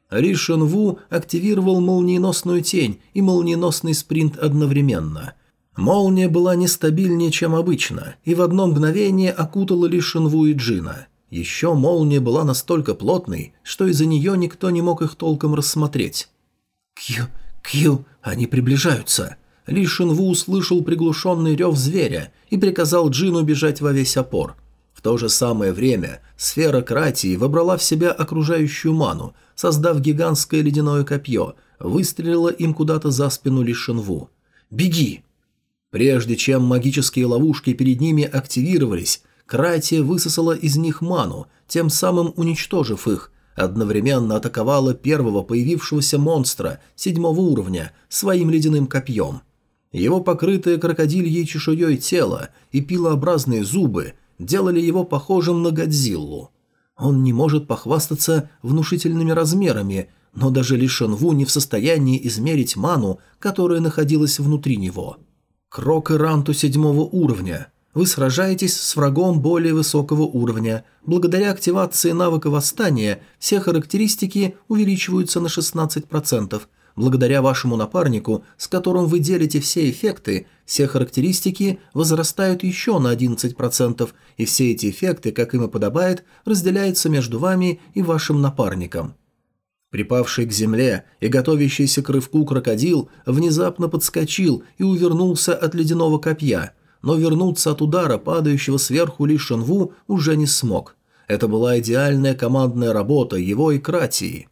Ри Шен Ву активировал молниеносную тень и молниеносный спринт одновременно. Молния была нестабильнее, чем обычно, и в одно мгновение окутала Ли Шен Ву и Джина – еще молния была настолько плотной, что из-за нее никто не мог их толком рассмотреть. «Кью... «Кью, они приближаются!» Ли Шинву услышал приглушенный рев зверя и приказал Джину бежать во весь опор. В то же самое время сфера Кратии вобрала в себя окружающую ману, создав гигантское ледяное копье, выстрелила им куда-то за спину Ли Шинву. «Беги!» Прежде чем магические ловушки перед ними активировались, Кратия высосала из них ману, тем самым уничтожив их, одновременно атаковала первого появившегося монстра седьмого уровня своим ледяным копьем. Его покрытое крокодильей чешуей тело и пилообразные зубы делали его похожим на Годзиллу. Он не может похвастаться внушительными размерами, но даже Ли Шенву не в состоянии измерить ману, которая находилась внутри него. Крок Иранту седьмого уровня. Вы сражаетесь с врагом более высокого уровня. Благодаря активации навыка восстания все характеристики увеличиваются на 16%, Благодаря вашему напарнику, с которым вы делите все эффекты, все характеристики возрастают еще на 11%, и все эти эффекты, как им и подобает, разделяются между вами и вашим напарником. Припавший к земле и готовящийся к рывку крокодил внезапно подскочил и увернулся от ледяного копья, но вернуться от удара, падающего сверху Ли Шенву, уже не смог. Это была идеальная командная работа его и Кратии.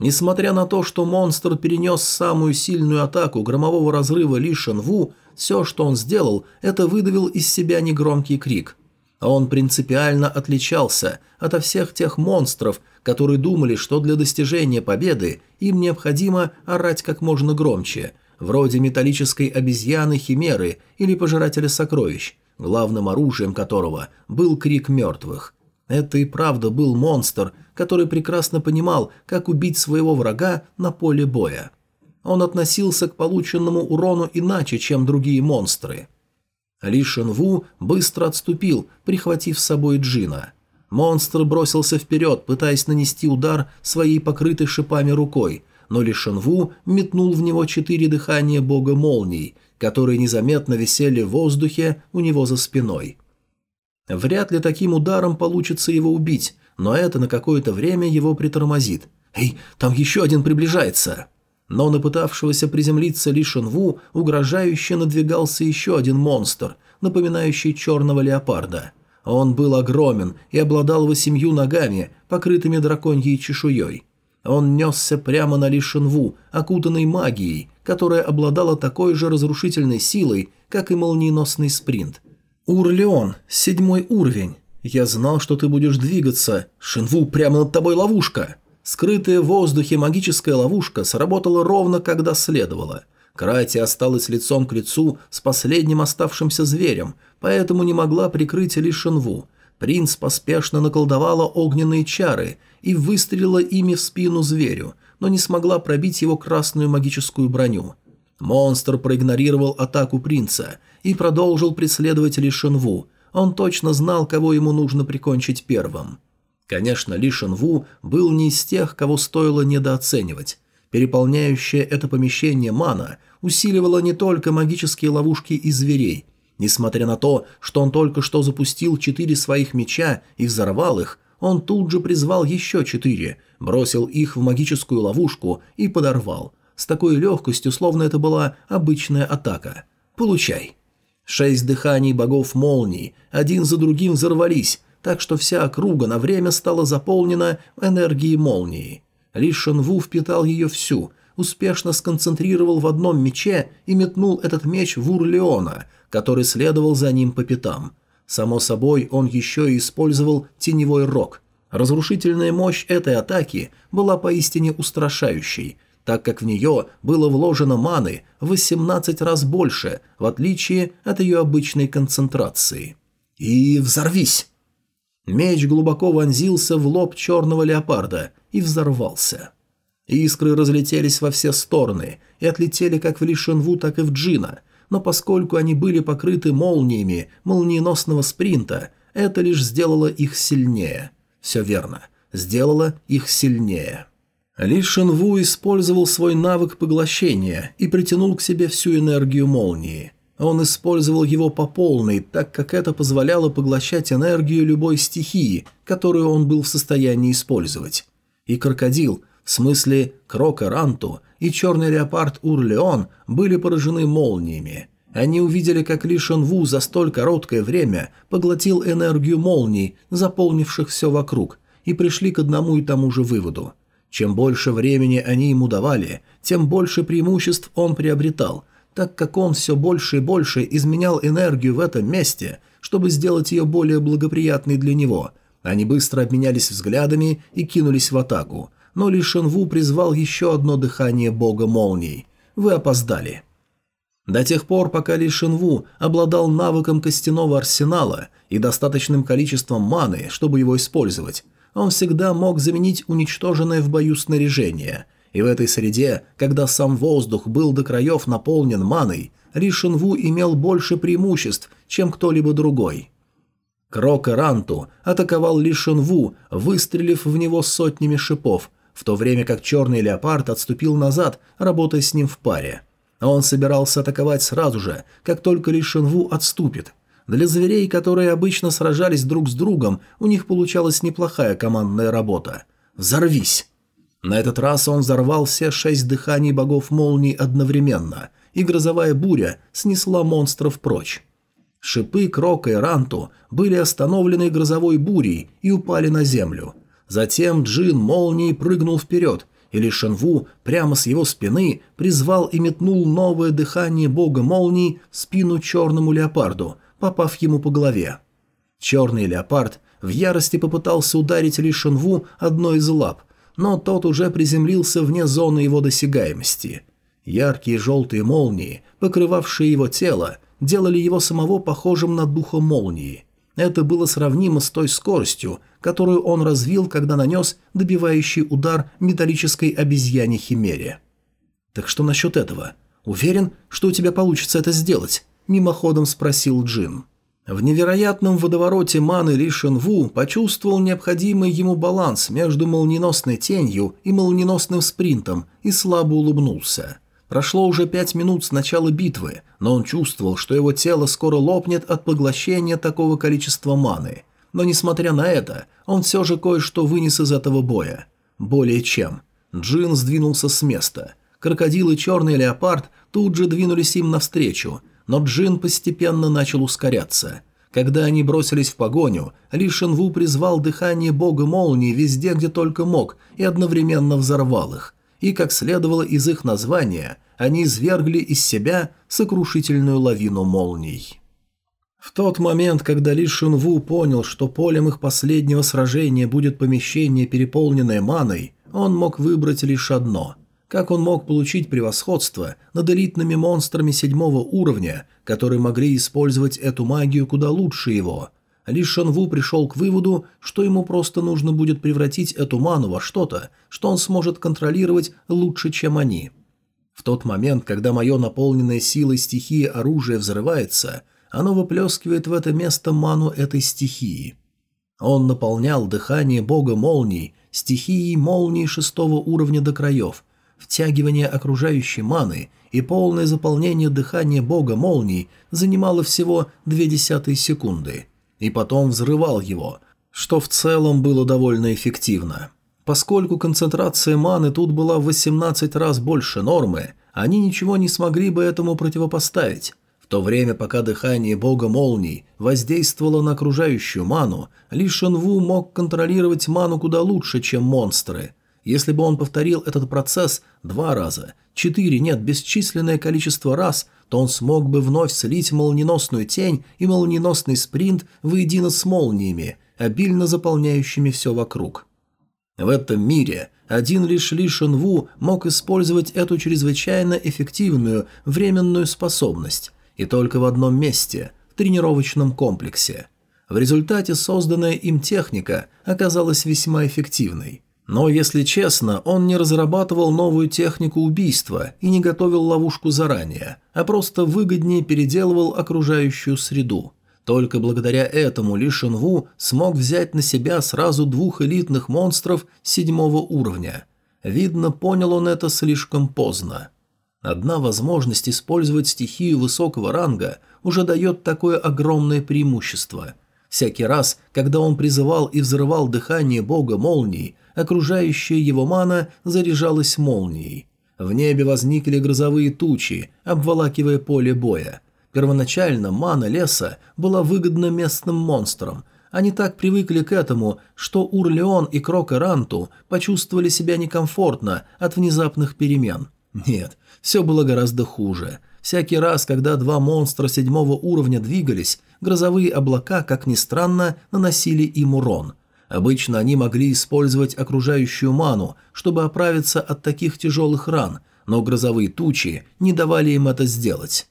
Несмотря на то, что монстр перенес самую сильную атаку громового разрыва Ли Шенву, все, что он сделал, это выдавил из себя негромкий крик. Он принципиально отличался от всех тех монстров, которые думали, что для достижения победы им необходимо орать как можно громче, вроде металлической обезьяны-химеры или пожирателя сокровищ, главным оружием которого был крик мертвых. Это и правда был монстр, который прекрасно понимал, как убить своего врага на поле боя. Он относился к полученному урону иначе, чем другие монстры. Ли Шенву быстро отступил, прихватив с собой Джина. Монстр бросился вперед, пытаясь нанести удар своей покрытой шипами рукой, но Ли Шенву метнул в него четыре дыхания бога молний, которые незаметно висели в воздухе у него за спиной. Вряд ли таким ударом получится его убить, но это на какое-то время его притормозит. «Эй, там еще один приближается!» Но на пытавшегося приземлиться Ли Шенву угрожающе надвигался еще один монстр, напоминающий черного леопарда. Он был огромен и обладал восемью ногами, покрытыми драконьей чешуей. Он несся прямо на Ли Шенву, окутанный магией, которая обладала такой же разрушительной силой, как и молниеносный спринт. «Урлеон, седьмой уровень. Я знал, что ты будешь двигаться. Шинву, прямо над тобой ловушка!» Скрытая в воздухе магическая ловушка сработала ровно, когда следовало. Крати осталась лицом к лицу с последним оставшимся зверем, поэтому не могла прикрыть лишь Шинву. Принц поспешно наколдовала огненные чары и выстрелила ими в спину зверю, но не смогла пробить его красную магическую броню. Монстр проигнорировал атаку принца и продолжил преследовать Ли Шенву. Он точно знал, кого ему нужно прикончить первым. Конечно, Ли Шенву был не из тех, кого стоило недооценивать. Переполняющая это помещение мана усиливала не только магические ловушки и зверей. Несмотря на то, что он только что запустил четыре своих меча и взорвал их, он тут же призвал еще четыре, бросил их в магическую ловушку и подорвал. С такой легкостью, словно это была обычная атака. «Получай». Шесть дыханий богов молний один за другим взорвались, так что вся округа на время стала заполнена энергией молнии. Ли Шенву впитал ее всю, успешно сконцентрировал в одном мече и метнул этот меч в Урлеона, который следовал за ним по пятам. Само собой, он еще и использовал теневой рог. Разрушительная мощь этой атаки была поистине устрашающей – так как в нее было вложено маны в 18 раз больше, в отличие от ее обычной концентрации. И взорвись! Меч глубоко вонзился в лоб черного леопарда и взорвался. Искры разлетелись во все стороны и отлетели как в Лишенву, так и в Джина, но поскольку они были покрыты молниями молниеносного спринта, это лишь сделало их сильнее. Все верно, сделало их сильнее. Ли Шенву использовал свой навык поглощения и притянул к себе всю энергию молнии. Он использовал его по полной, так как это позволяло поглощать энергию любой стихии, которую он был в состоянии использовать. И крокодил В смысле, Крока Ранту и черный леопард Урлеон были поражены молниями. Они увидели, как Ли Шенву за столь короткое время поглотил энергию молний, заполнивших все вокруг, и пришли к одному и тому же выводу. Чем больше времени они ему давали, тем больше преимуществ он приобретал, так как он все больше и больше изменял энергию в этом месте, чтобы сделать ее более благоприятной для него. Они быстро обменялись взглядами и кинулись в атаку, но Ли Шенву призвал еще одно дыхание бога молний. Вы опоздали. До тех пор, пока Ли Шинву обладал навыком костяного арсенала и достаточным количеством маны, чтобы его использовать, он всегда мог заменить уничтоженное в бою снаряжение. И в этой среде, когда сам воздух был до краев наполнен маной, Ли Шинву имел больше преимуществ, чем кто-либо другой. Крок Ранту атаковал Ли Шинву, выстрелив в него сотнями шипов, в то время как черный леопард отступил назад, работая с ним в паре – а он собирался атаковать сразу же, как только Ли Шинву отступит. Для зверей, которые обычно сражались друг с другом, у них получалась неплохая командная работа. «Взорвись!» На этот раз он взорвал все шесть дыханий богов молний одновременно, и грозовая буря снесла монстров прочь. Шипы Крока и Ранту были остановлены грозовой бурей и упали на землю. Затем Джин молнией прыгнул вперед или Шенву прямо с его спины призвал и метнул новое дыхание бога молний в спину черному леопарду, попав ему по голове. Черный леопард в ярости попытался ударить Ли Шенву одной из лап, но тот уже приземлился вне зоны его досягаемости. Яркие желтые молнии, покрывавшие его тело, делали его самого похожим на духа молнии. Это было сравнимо с той скоростью, которую он развил, когда нанес добивающий удар металлической обезьяне-химере. «Так что насчет этого? Уверен, что у тебя получится это сделать?» – мимоходом спросил Джин. В невероятном водовороте маны Ли Шен почувствовал необходимый ему баланс между молниеносной тенью и молниеносным спринтом и слабо улыбнулся. Прошло уже пять минут с начала битвы, но он чувствовал, что его тело скоро лопнет от поглощения такого количества маны – но несмотря на это, он все же кое-что вынес из этого боя. Более чем. Джин сдвинулся с места. Крокодил и черный леопард тут же двинулись им навстречу, но Джин постепенно начал ускоряться. Когда они бросились в погоню, Ли Шенву призвал дыхание бога молнии везде, где только мог, и одновременно взорвал их. И, как следовало из их названия, они извергли из себя сокрушительную лавину молний. В тот момент, когда Ли Шунву понял, что полем их последнего сражения будет помещение, переполненное маной, он мог выбрать лишь одно. Как он мог получить превосходство над элитными монстрами седьмого уровня, которые могли использовать эту магию куда лучше его? Ли Шанву пришел к выводу, что ему просто нужно будет превратить эту ману во что-то, что он сможет контролировать лучше, чем они. В тот момент, когда мое наполненное силой стихии оружие взрывается – оно выплескивает в это место ману этой стихии. Он наполнял дыхание бога молний стихией молний шестого уровня до краев, втягивание окружающей маны и полное заполнение дыхания бога молний занимало всего две десятые секунды, и потом взрывал его, что в целом было довольно эффективно. Поскольку концентрация маны тут была в 18 раз больше нормы, они ничего не смогли бы этому противопоставить, то время, пока дыхание бога молний воздействовало на окружающую ману, Ли Шенву мог контролировать ману куда лучше, чем монстры. Если бы он повторил этот процесс два раза, четыре, нет, бесчисленное количество раз, то он смог бы вновь слить молниеносную тень и молниеносный спринт воедино с молниями, обильно заполняющими все вокруг. В этом мире один лишь Ли Шенву мог использовать эту чрезвычайно эффективную временную способность, и только в одном месте – в тренировочном комплексе. В результате созданная им техника оказалась весьма эффективной. Но, если честно, он не разрабатывал новую технику убийства и не готовил ловушку заранее, а просто выгоднее переделывал окружающую среду. Только благодаря этому Ли Шенву смог взять на себя сразу двух элитных монстров седьмого уровня. Видно, понял он это слишком поздно. Одна возможность использовать стихию высокого ранга уже дает такое огромное преимущество. Всякий раз, когда он призывал и взрывал дыхание бога молний, окружающая его мана заряжалась молнией. В небе возникли грозовые тучи, обволакивая поле боя. Первоначально мана леса была выгодна местным монстрам. Они так привыкли к этому, что Урлеон и Крокеранту почувствовали себя некомфортно от внезапных перемен. Нет, все было гораздо хуже. Всякий раз, когда два монстра седьмого уровня двигались, грозовые облака, как ни странно, наносили им урон. Обычно они могли использовать окружающую ману, чтобы оправиться от таких тяжелых ран, но грозовые тучи не давали им это сделать.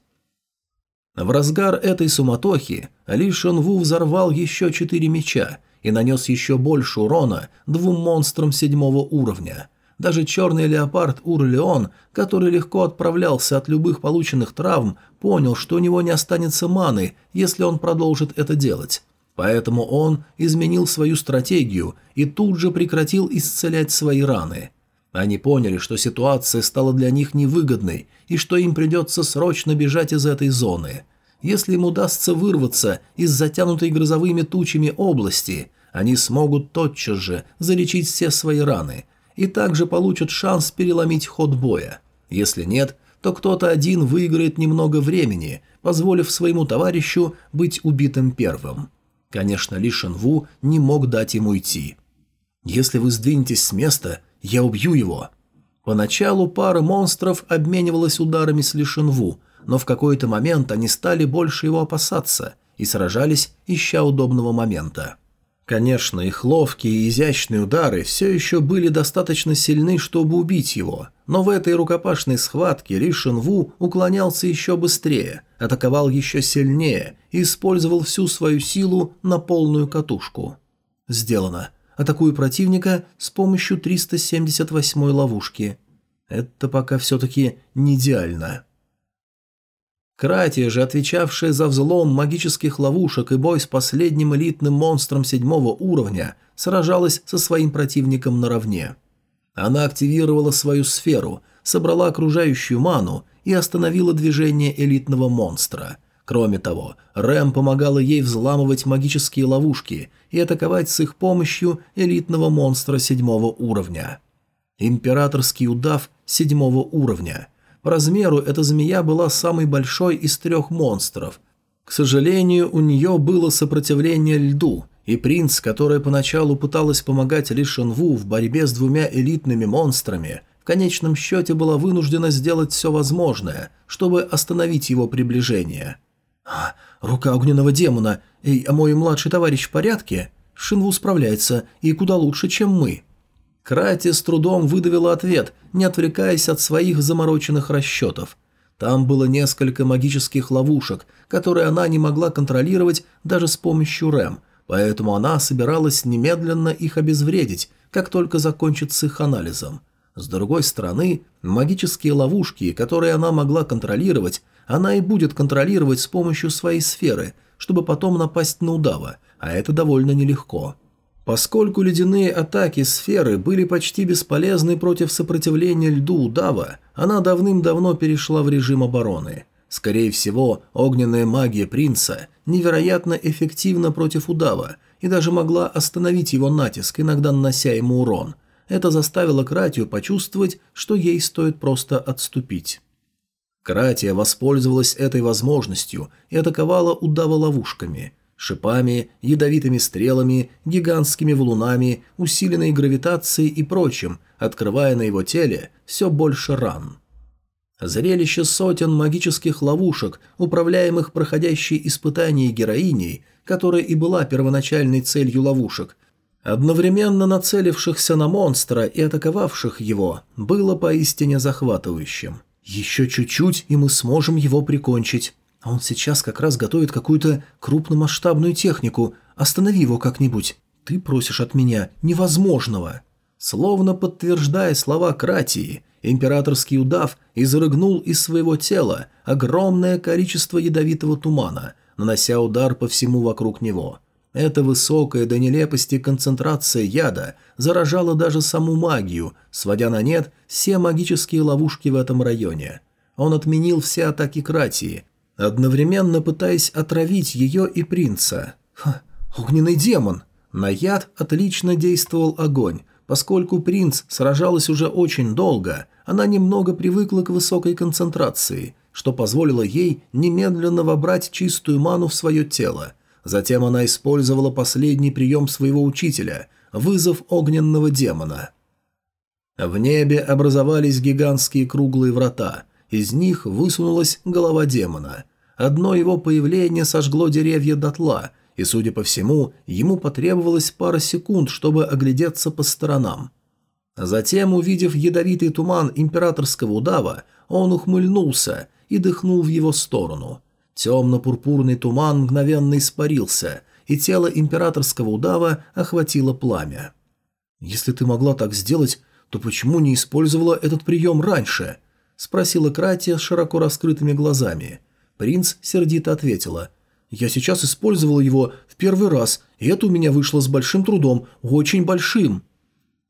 В разгар этой суматохи Ли Шенву взорвал еще четыре меча и нанес еще больше урона двум монстрам седьмого уровня. Даже черный леопард Ур-Леон, который легко отправлялся от любых полученных травм, понял, что у него не останется маны, если он продолжит это делать. Поэтому он изменил свою стратегию и тут же прекратил исцелять свои раны – они поняли, что ситуация стала для них невыгодной и что им придется срочно бежать из этой зоны. Если им удастся вырваться из затянутой грозовыми тучами области, они смогут тотчас же залечить все свои раны и также получат шанс переломить ход боя. Если нет, то кто-то один выиграет немного времени, позволив своему товарищу быть убитым первым. Конечно, Ли Шенву не мог дать ему уйти. «Если вы сдвинетесь с места, я убью его!» Поначалу пара монстров обменивалась ударами с Лишенву, но в какой-то момент они стали больше его опасаться и сражались, ища удобного момента. Конечно, их ловкие и изящные удары все еще были достаточно сильны, чтобы убить его, но в этой рукопашной схватке Ли Шенву уклонялся еще быстрее, атаковал еще сильнее и использовал всю свою силу на полную катушку. Сделано. Атакую противника с помощью 378 ловушки. Это пока все-таки не идеально. Кратия же, отвечавшая за взлом магических ловушек и бой с последним элитным монстром седьмого уровня, сражалась со своим противником наравне. Она активировала свою сферу, собрала окружающую ману и остановила движение элитного монстра – Кроме того, Рэм помогала ей взламывать магические ловушки и атаковать с их помощью элитного монстра седьмого уровня. Императорский удав седьмого уровня. По размеру эта змея была самой большой из трех монстров. К сожалению, у нее было сопротивление льду, и принц, которая поначалу пыталась помогать Ли Шенву в борьбе с двумя элитными монстрами, в конечном счете была вынуждена сделать все возможное, чтобы остановить его приближение – а, «Рука огненного демона. Эй, а мой младший товарищ в порядке?» Шинву справляется, и куда лучше, чем мы. Крати с трудом выдавила ответ, не отвлекаясь от своих замороченных расчетов. Там было несколько магических ловушек, которые она не могла контролировать даже с помощью РЭМ, поэтому она собиралась немедленно их обезвредить, как только закончит с их анализом. С другой стороны, магические ловушки, которые она могла контролировать, она и будет контролировать с помощью своей сферы, чтобы потом напасть на удава, а это довольно нелегко. Поскольку ледяные атаки сферы были почти бесполезны против сопротивления льду удава, она давным-давно перешла в режим обороны. Скорее всего, огненная магия принца невероятно эффективна против удава и даже могла остановить его натиск, иногда нанося ему урон. Это заставило Кратию почувствовать, что ей стоит просто отступить. Кратия воспользовалась этой возможностью и атаковала удава ловушками, шипами, ядовитыми стрелами, гигантскими валунами, усиленной гравитацией и прочим, открывая на его теле все больше ран. Зрелище сотен магических ловушек, управляемых проходящей испытания героиней, которая и была первоначальной целью ловушек, одновременно нацелившихся на монстра и атаковавших его, было поистине захватывающим. Еще чуть-чуть, и мы сможем его прикончить. А он сейчас как раз готовит какую-то крупномасштабную технику. Останови его как-нибудь. Ты просишь от меня невозможного». Словно подтверждая слова Кратии, императорский удав изрыгнул из своего тела огромное количество ядовитого тумана, нанося удар по всему вокруг него – эта высокая до нелепости концентрация яда заражала даже саму магию, сводя на нет все магические ловушки в этом районе. Он отменил все атаки Кратии, одновременно пытаясь отравить ее и принца. Ха, огненный демон! На яд отлично действовал огонь, Поскольку принц сражалась уже очень долго, она немного привыкла к высокой концентрации, что позволило ей немедленно вобрать чистую ману в свое тело. Затем она использовала последний прием своего учителя – вызов огненного демона. В небе образовались гигантские круглые врата, из них высунулась голова демона. Одно его появление сожгло деревья дотла – и, судя по всему, ему потребовалось пара секунд, чтобы оглядеться по сторонам. Затем, увидев ядовитый туман императорского удава, он ухмыльнулся и дыхнул в его сторону. Темно-пурпурный туман мгновенно испарился, и тело императорского удава охватило пламя. «Если ты могла так сделать, то почему не использовала этот прием раньше?» – спросила Кратия с широко раскрытыми глазами. Принц сердито ответила – я сейчас использовал его в первый раз, и это у меня вышло с большим трудом, очень большим.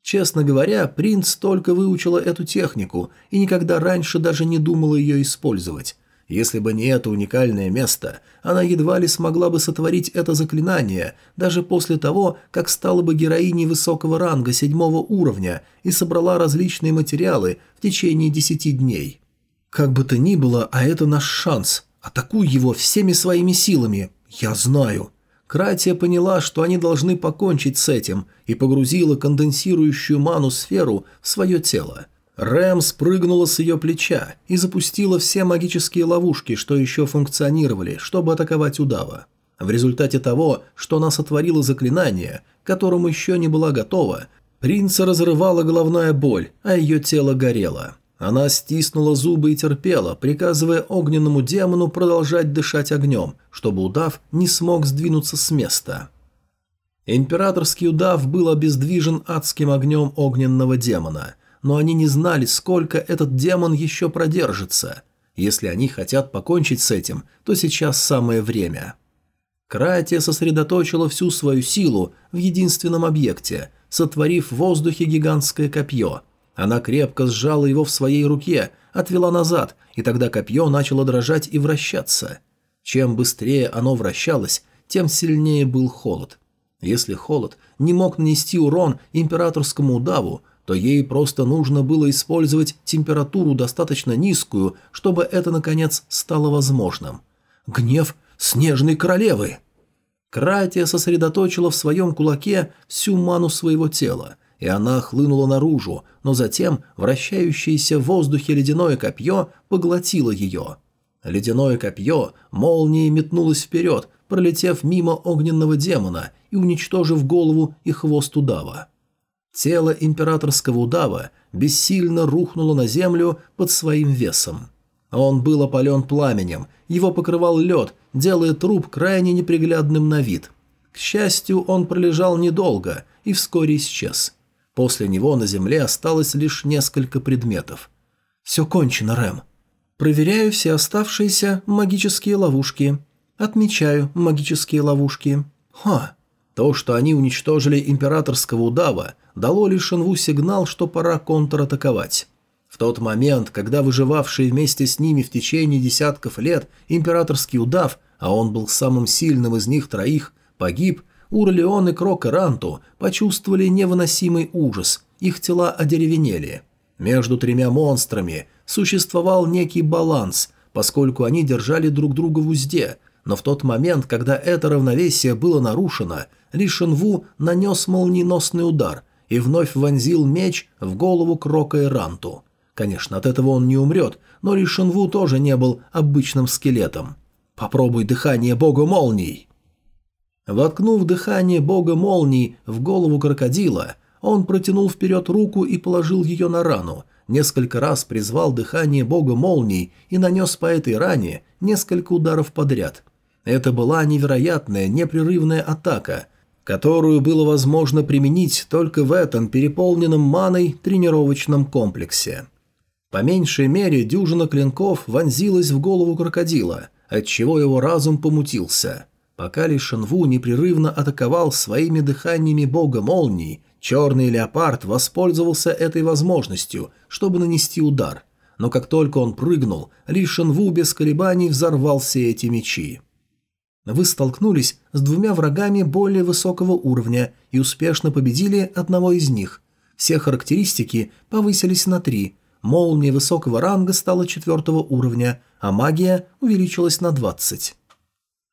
Честно говоря, принц только выучила эту технику и никогда раньше даже не думала ее использовать. Если бы не это уникальное место, она едва ли смогла бы сотворить это заклинание, даже после того, как стала бы героиней высокого ранга седьмого уровня и собрала различные материалы в течение десяти дней. Как бы то ни было, а это наш шанс – Атакуй его всеми своими силами. Я знаю. Кратия поняла, что они должны покончить с этим, и погрузила конденсирующую ману-сферу в свое тело. Рэм спрыгнула с ее плеча и запустила все магические ловушки, что еще функционировали, чтобы атаковать удава. В результате того, что она сотворила заклинание, которому еще не была готова, принца разрывала головная боль, а ее тело горело. Она стиснула зубы и терпела, приказывая огненному демону продолжать дышать огнем, чтобы удав не смог сдвинуться с места. Императорский удав был обездвижен адским огнем огненного демона, но они не знали, сколько этот демон еще продержится. Если они хотят покончить с этим, то сейчас самое время. Кратия сосредоточила всю свою силу в единственном объекте, сотворив в воздухе гигантское копье – она крепко сжала его в своей руке, отвела назад, и тогда копье начало дрожать и вращаться. Чем быстрее оно вращалось, тем сильнее был холод. Если холод не мог нанести урон императорскому удаву, то ей просто нужно было использовать температуру достаточно низкую, чтобы это, наконец, стало возможным. Гнев Снежной Королевы! Кратия сосредоточила в своем кулаке всю ману своего тела – и она хлынула наружу, но затем вращающееся в воздухе ледяное копье поглотило ее. Ледяное копье молнией метнулось вперед, пролетев мимо огненного демона и уничтожив голову и хвост удава. Тело императорского удава бессильно рухнуло на землю под своим весом. Он был опален пламенем, его покрывал лед, делая труп крайне неприглядным на вид. К счастью, он пролежал недолго и вскоре исчез. После него на земле осталось лишь несколько предметов. «Все кончено, Рэм. Проверяю все оставшиеся магические ловушки. Отмечаю магические ловушки. Ха!» То, что они уничтожили императорского удава, дало лишь Шенву сигнал, что пора контратаковать. В тот момент, когда выживавший вместе с ними в течение десятков лет императорский удав, а он был самым сильным из них троих, погиб, Урлеон и Крок Ранту почувствовали невыносимый ужас, их тела одеревенели. Между тремя монстрами существовал некий баланс, поскольку они держали друг друга в узде, но в тот момент, когда это равновесие было нарушено, Ли Шенву нанес молниеносный удар и вновь вонзил меч в голову Крока и Ранту. Конечно, от этого он не умрет, но Ли Шенву тоже не был обычным скелетом. «Попробуй дыхание бога молний!» Воткнув дыхание бога молний в голову крокодила, он протянул вперед руку и положил ее на рану, несколько раз призвал дыхание бога молний и нанес по этой ране несколько ударов подряд. Это была невероятная непрерывная атака, которую было возможно применить только в этом переполненном маной тренировочном комплексе. По меньшей мере дюжина клинков вонзилась в голову крокодила, отчего его разум помутился – Пока Ли Шенву непрерывно атаковал своими дыханиями бога молний, черный леопард воспользовался этой возможностью, чтобы нанести удар. Но как только он прыгнул, Ли Шенву без колебаний взорвал все эти мечи. Вы столкнулись с двумя врагами более высокого уровня и успешно победили одного из них. Все характеристики повысились на 3. Молния высокого ранга стала четвертого уровня, а магия увеличилась на 20.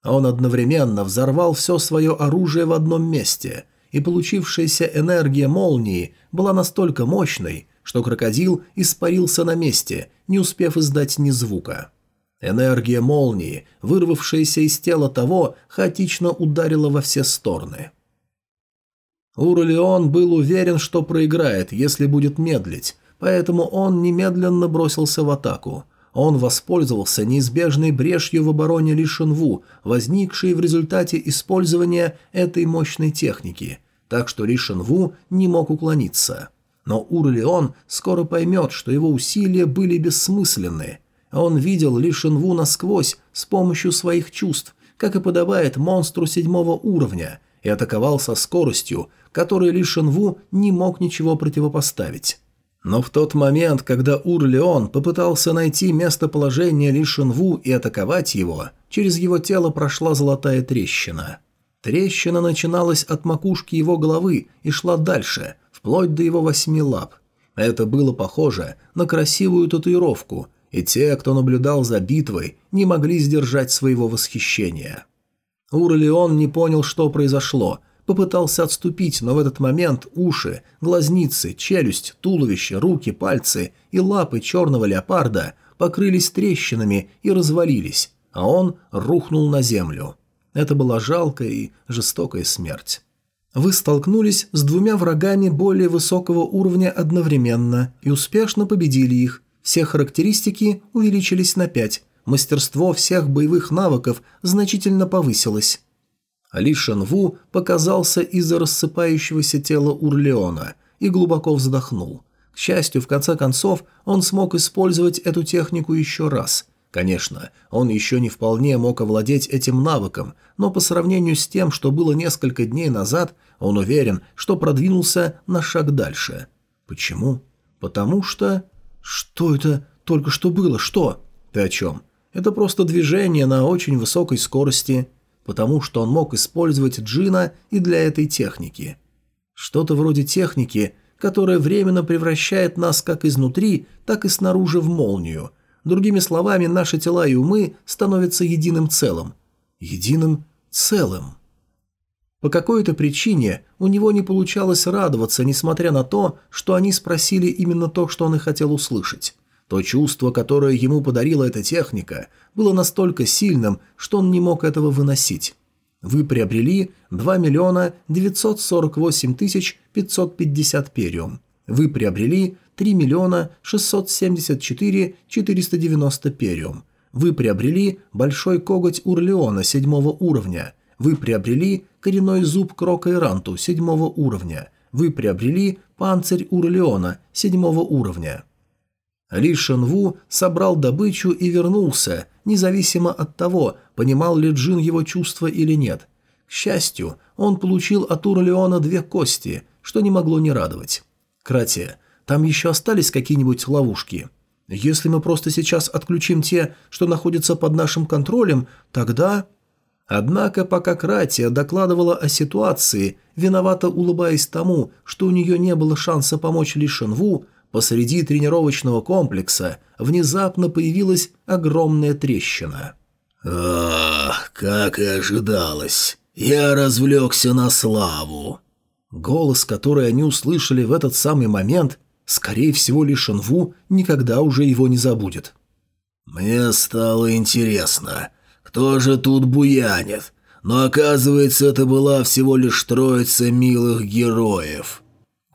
Он одновременно взорвал все свое оружие в одном месте, и получившаяся энергия молнии была настолько мощной, что крокодил испарился на месте, не успев издать ни звука. Энергия молнии, вырвавшаяся из тела того, хаотично ударила во все стороны. Уралион был уверен, что проиграет, если будет медлить, поэтому он немедленно бросился в атаку. Он воспользовался неизбежной брешью в обороне Лишенву, возникшей в результате использования этой мощной техники, так что Лишенву не мог уклониться. Но Урлеон скоро поймет, что его усилия были бессмысленны. Он видел Лишенву насквозь с помощью своих чувств, как и подобает монстру седьмого уровня, и атаковал со скоростью, которой Лишенву не мог ничего противопоставить. Но в тот момент, когда Ур-Леон попытался найти местоположение Ли Шинву и атаковать его, через его тело прошла золотая трещина. Трещина начиналась от макушки его головы и шла дальше, вплоть до его восьми лап. Это было похоже на красивую татуировку, и те, кто наблюдал за битвой, не могли сдержать своего восхищения. Ур-Леон не понял, что произошло – Попытался отступить, но в этот момент уши, глазницы, челюсть, туловище, руки, пальцы и лапы черного леопарда покрылись трещинами и развалились, а он рухнул на землю. Это была жалкая и жестокая смерть. Вы столкнулись с двумя врагами более высокого уровня одновременно и успешно победили их. Все характеристики увеличились на 5. Мастерство всех боевых навыков значительно повысилось. Ли Шенву показался из-за рассыпающегося тела Урлеона и глубоко вздохнул. К счастью, в конце концов, он смог использовать эту технику еще раз. Конечно, он еще не вполне мог овладеть этим навыком, но по сравнению с тем, что было несколько дней назад, он уверен, что продвинулся на шаг дальше. Почему? Потому что... Что это только что было? Что? Ты о чем? Это просто движение на очень высокой скорости потому что он мог использовать джина и для этой техники. Что-то вроде техники, которая временно превращает нас как изнутри, так и снаружи в молнию. Другими словами, наши тела и умы становятся единым целым. Единым целым. По какой-то причине у него не получалось радоваться, несмотря на то, что они спросили именно то, что он и хотел услышать. То чувство, которое ему подарила эта техника, было настолько сильным, что он не мог этого выносить. Вы приобрели 2 миллиона 948 тысяч 550 периум. Вы приобрели 3 миллиона 674 490 периум. Вы приобрели большой коготь Урлеона седьмого уровня. Вы приобрели коренной зуб Крока Иранту седьмого уровня. Вы приобрели панцирь Урлеона седьмого уровня. Ли Шенву собрал добычу и вернулся, независимо от того, понимал ли Джин его чувства или нет. К счастью, он получил от Урлеона две кости, что не могло не радовать. «Кратия, там еще остались какие-нибудь ловушки? Если мы просто сейчас отключим те, что находятся под нашим контролем, тогда...» Однако, пока Кратия докладывала о ситуации, виновато улыбаясь тому, что у нее не было шанса помочь Ли Шенву, посреди тренировочного комплекса внезапно появилась огромная трещина. «Ах, как и ожидалось! Я развлекся на славу!» Голос, который они услышали в этот самый момент, скорее всего, Ли Шенву никогда уже его не забудет. «Мне стало интересно, кто же тут буянит?» но оказывается, это была всего лишь троица милых героев.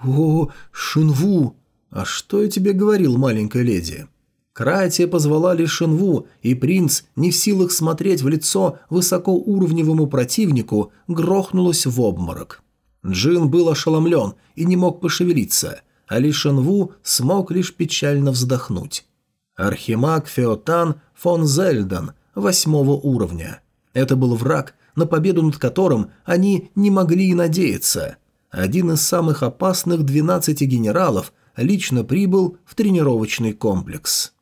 «О, Шинву!» «А что я тебе говорил, маленькая леди?» Кратия позвала Лишенву, и принц, не в силах смотреть в лицо высокоуровневому противнику, грохнулась в обморок. Джин был ошеломлен и не мог пошевелиться, а Лишенву смог лишь печально вздохнуть. Архимаг Феотан фон Зельден, восьмого уровня. Это был враг, на победу над которым они не могли и надеяться. Один из самых опасных двенадцати генералов – лично прибыл в тренировочный комплекс.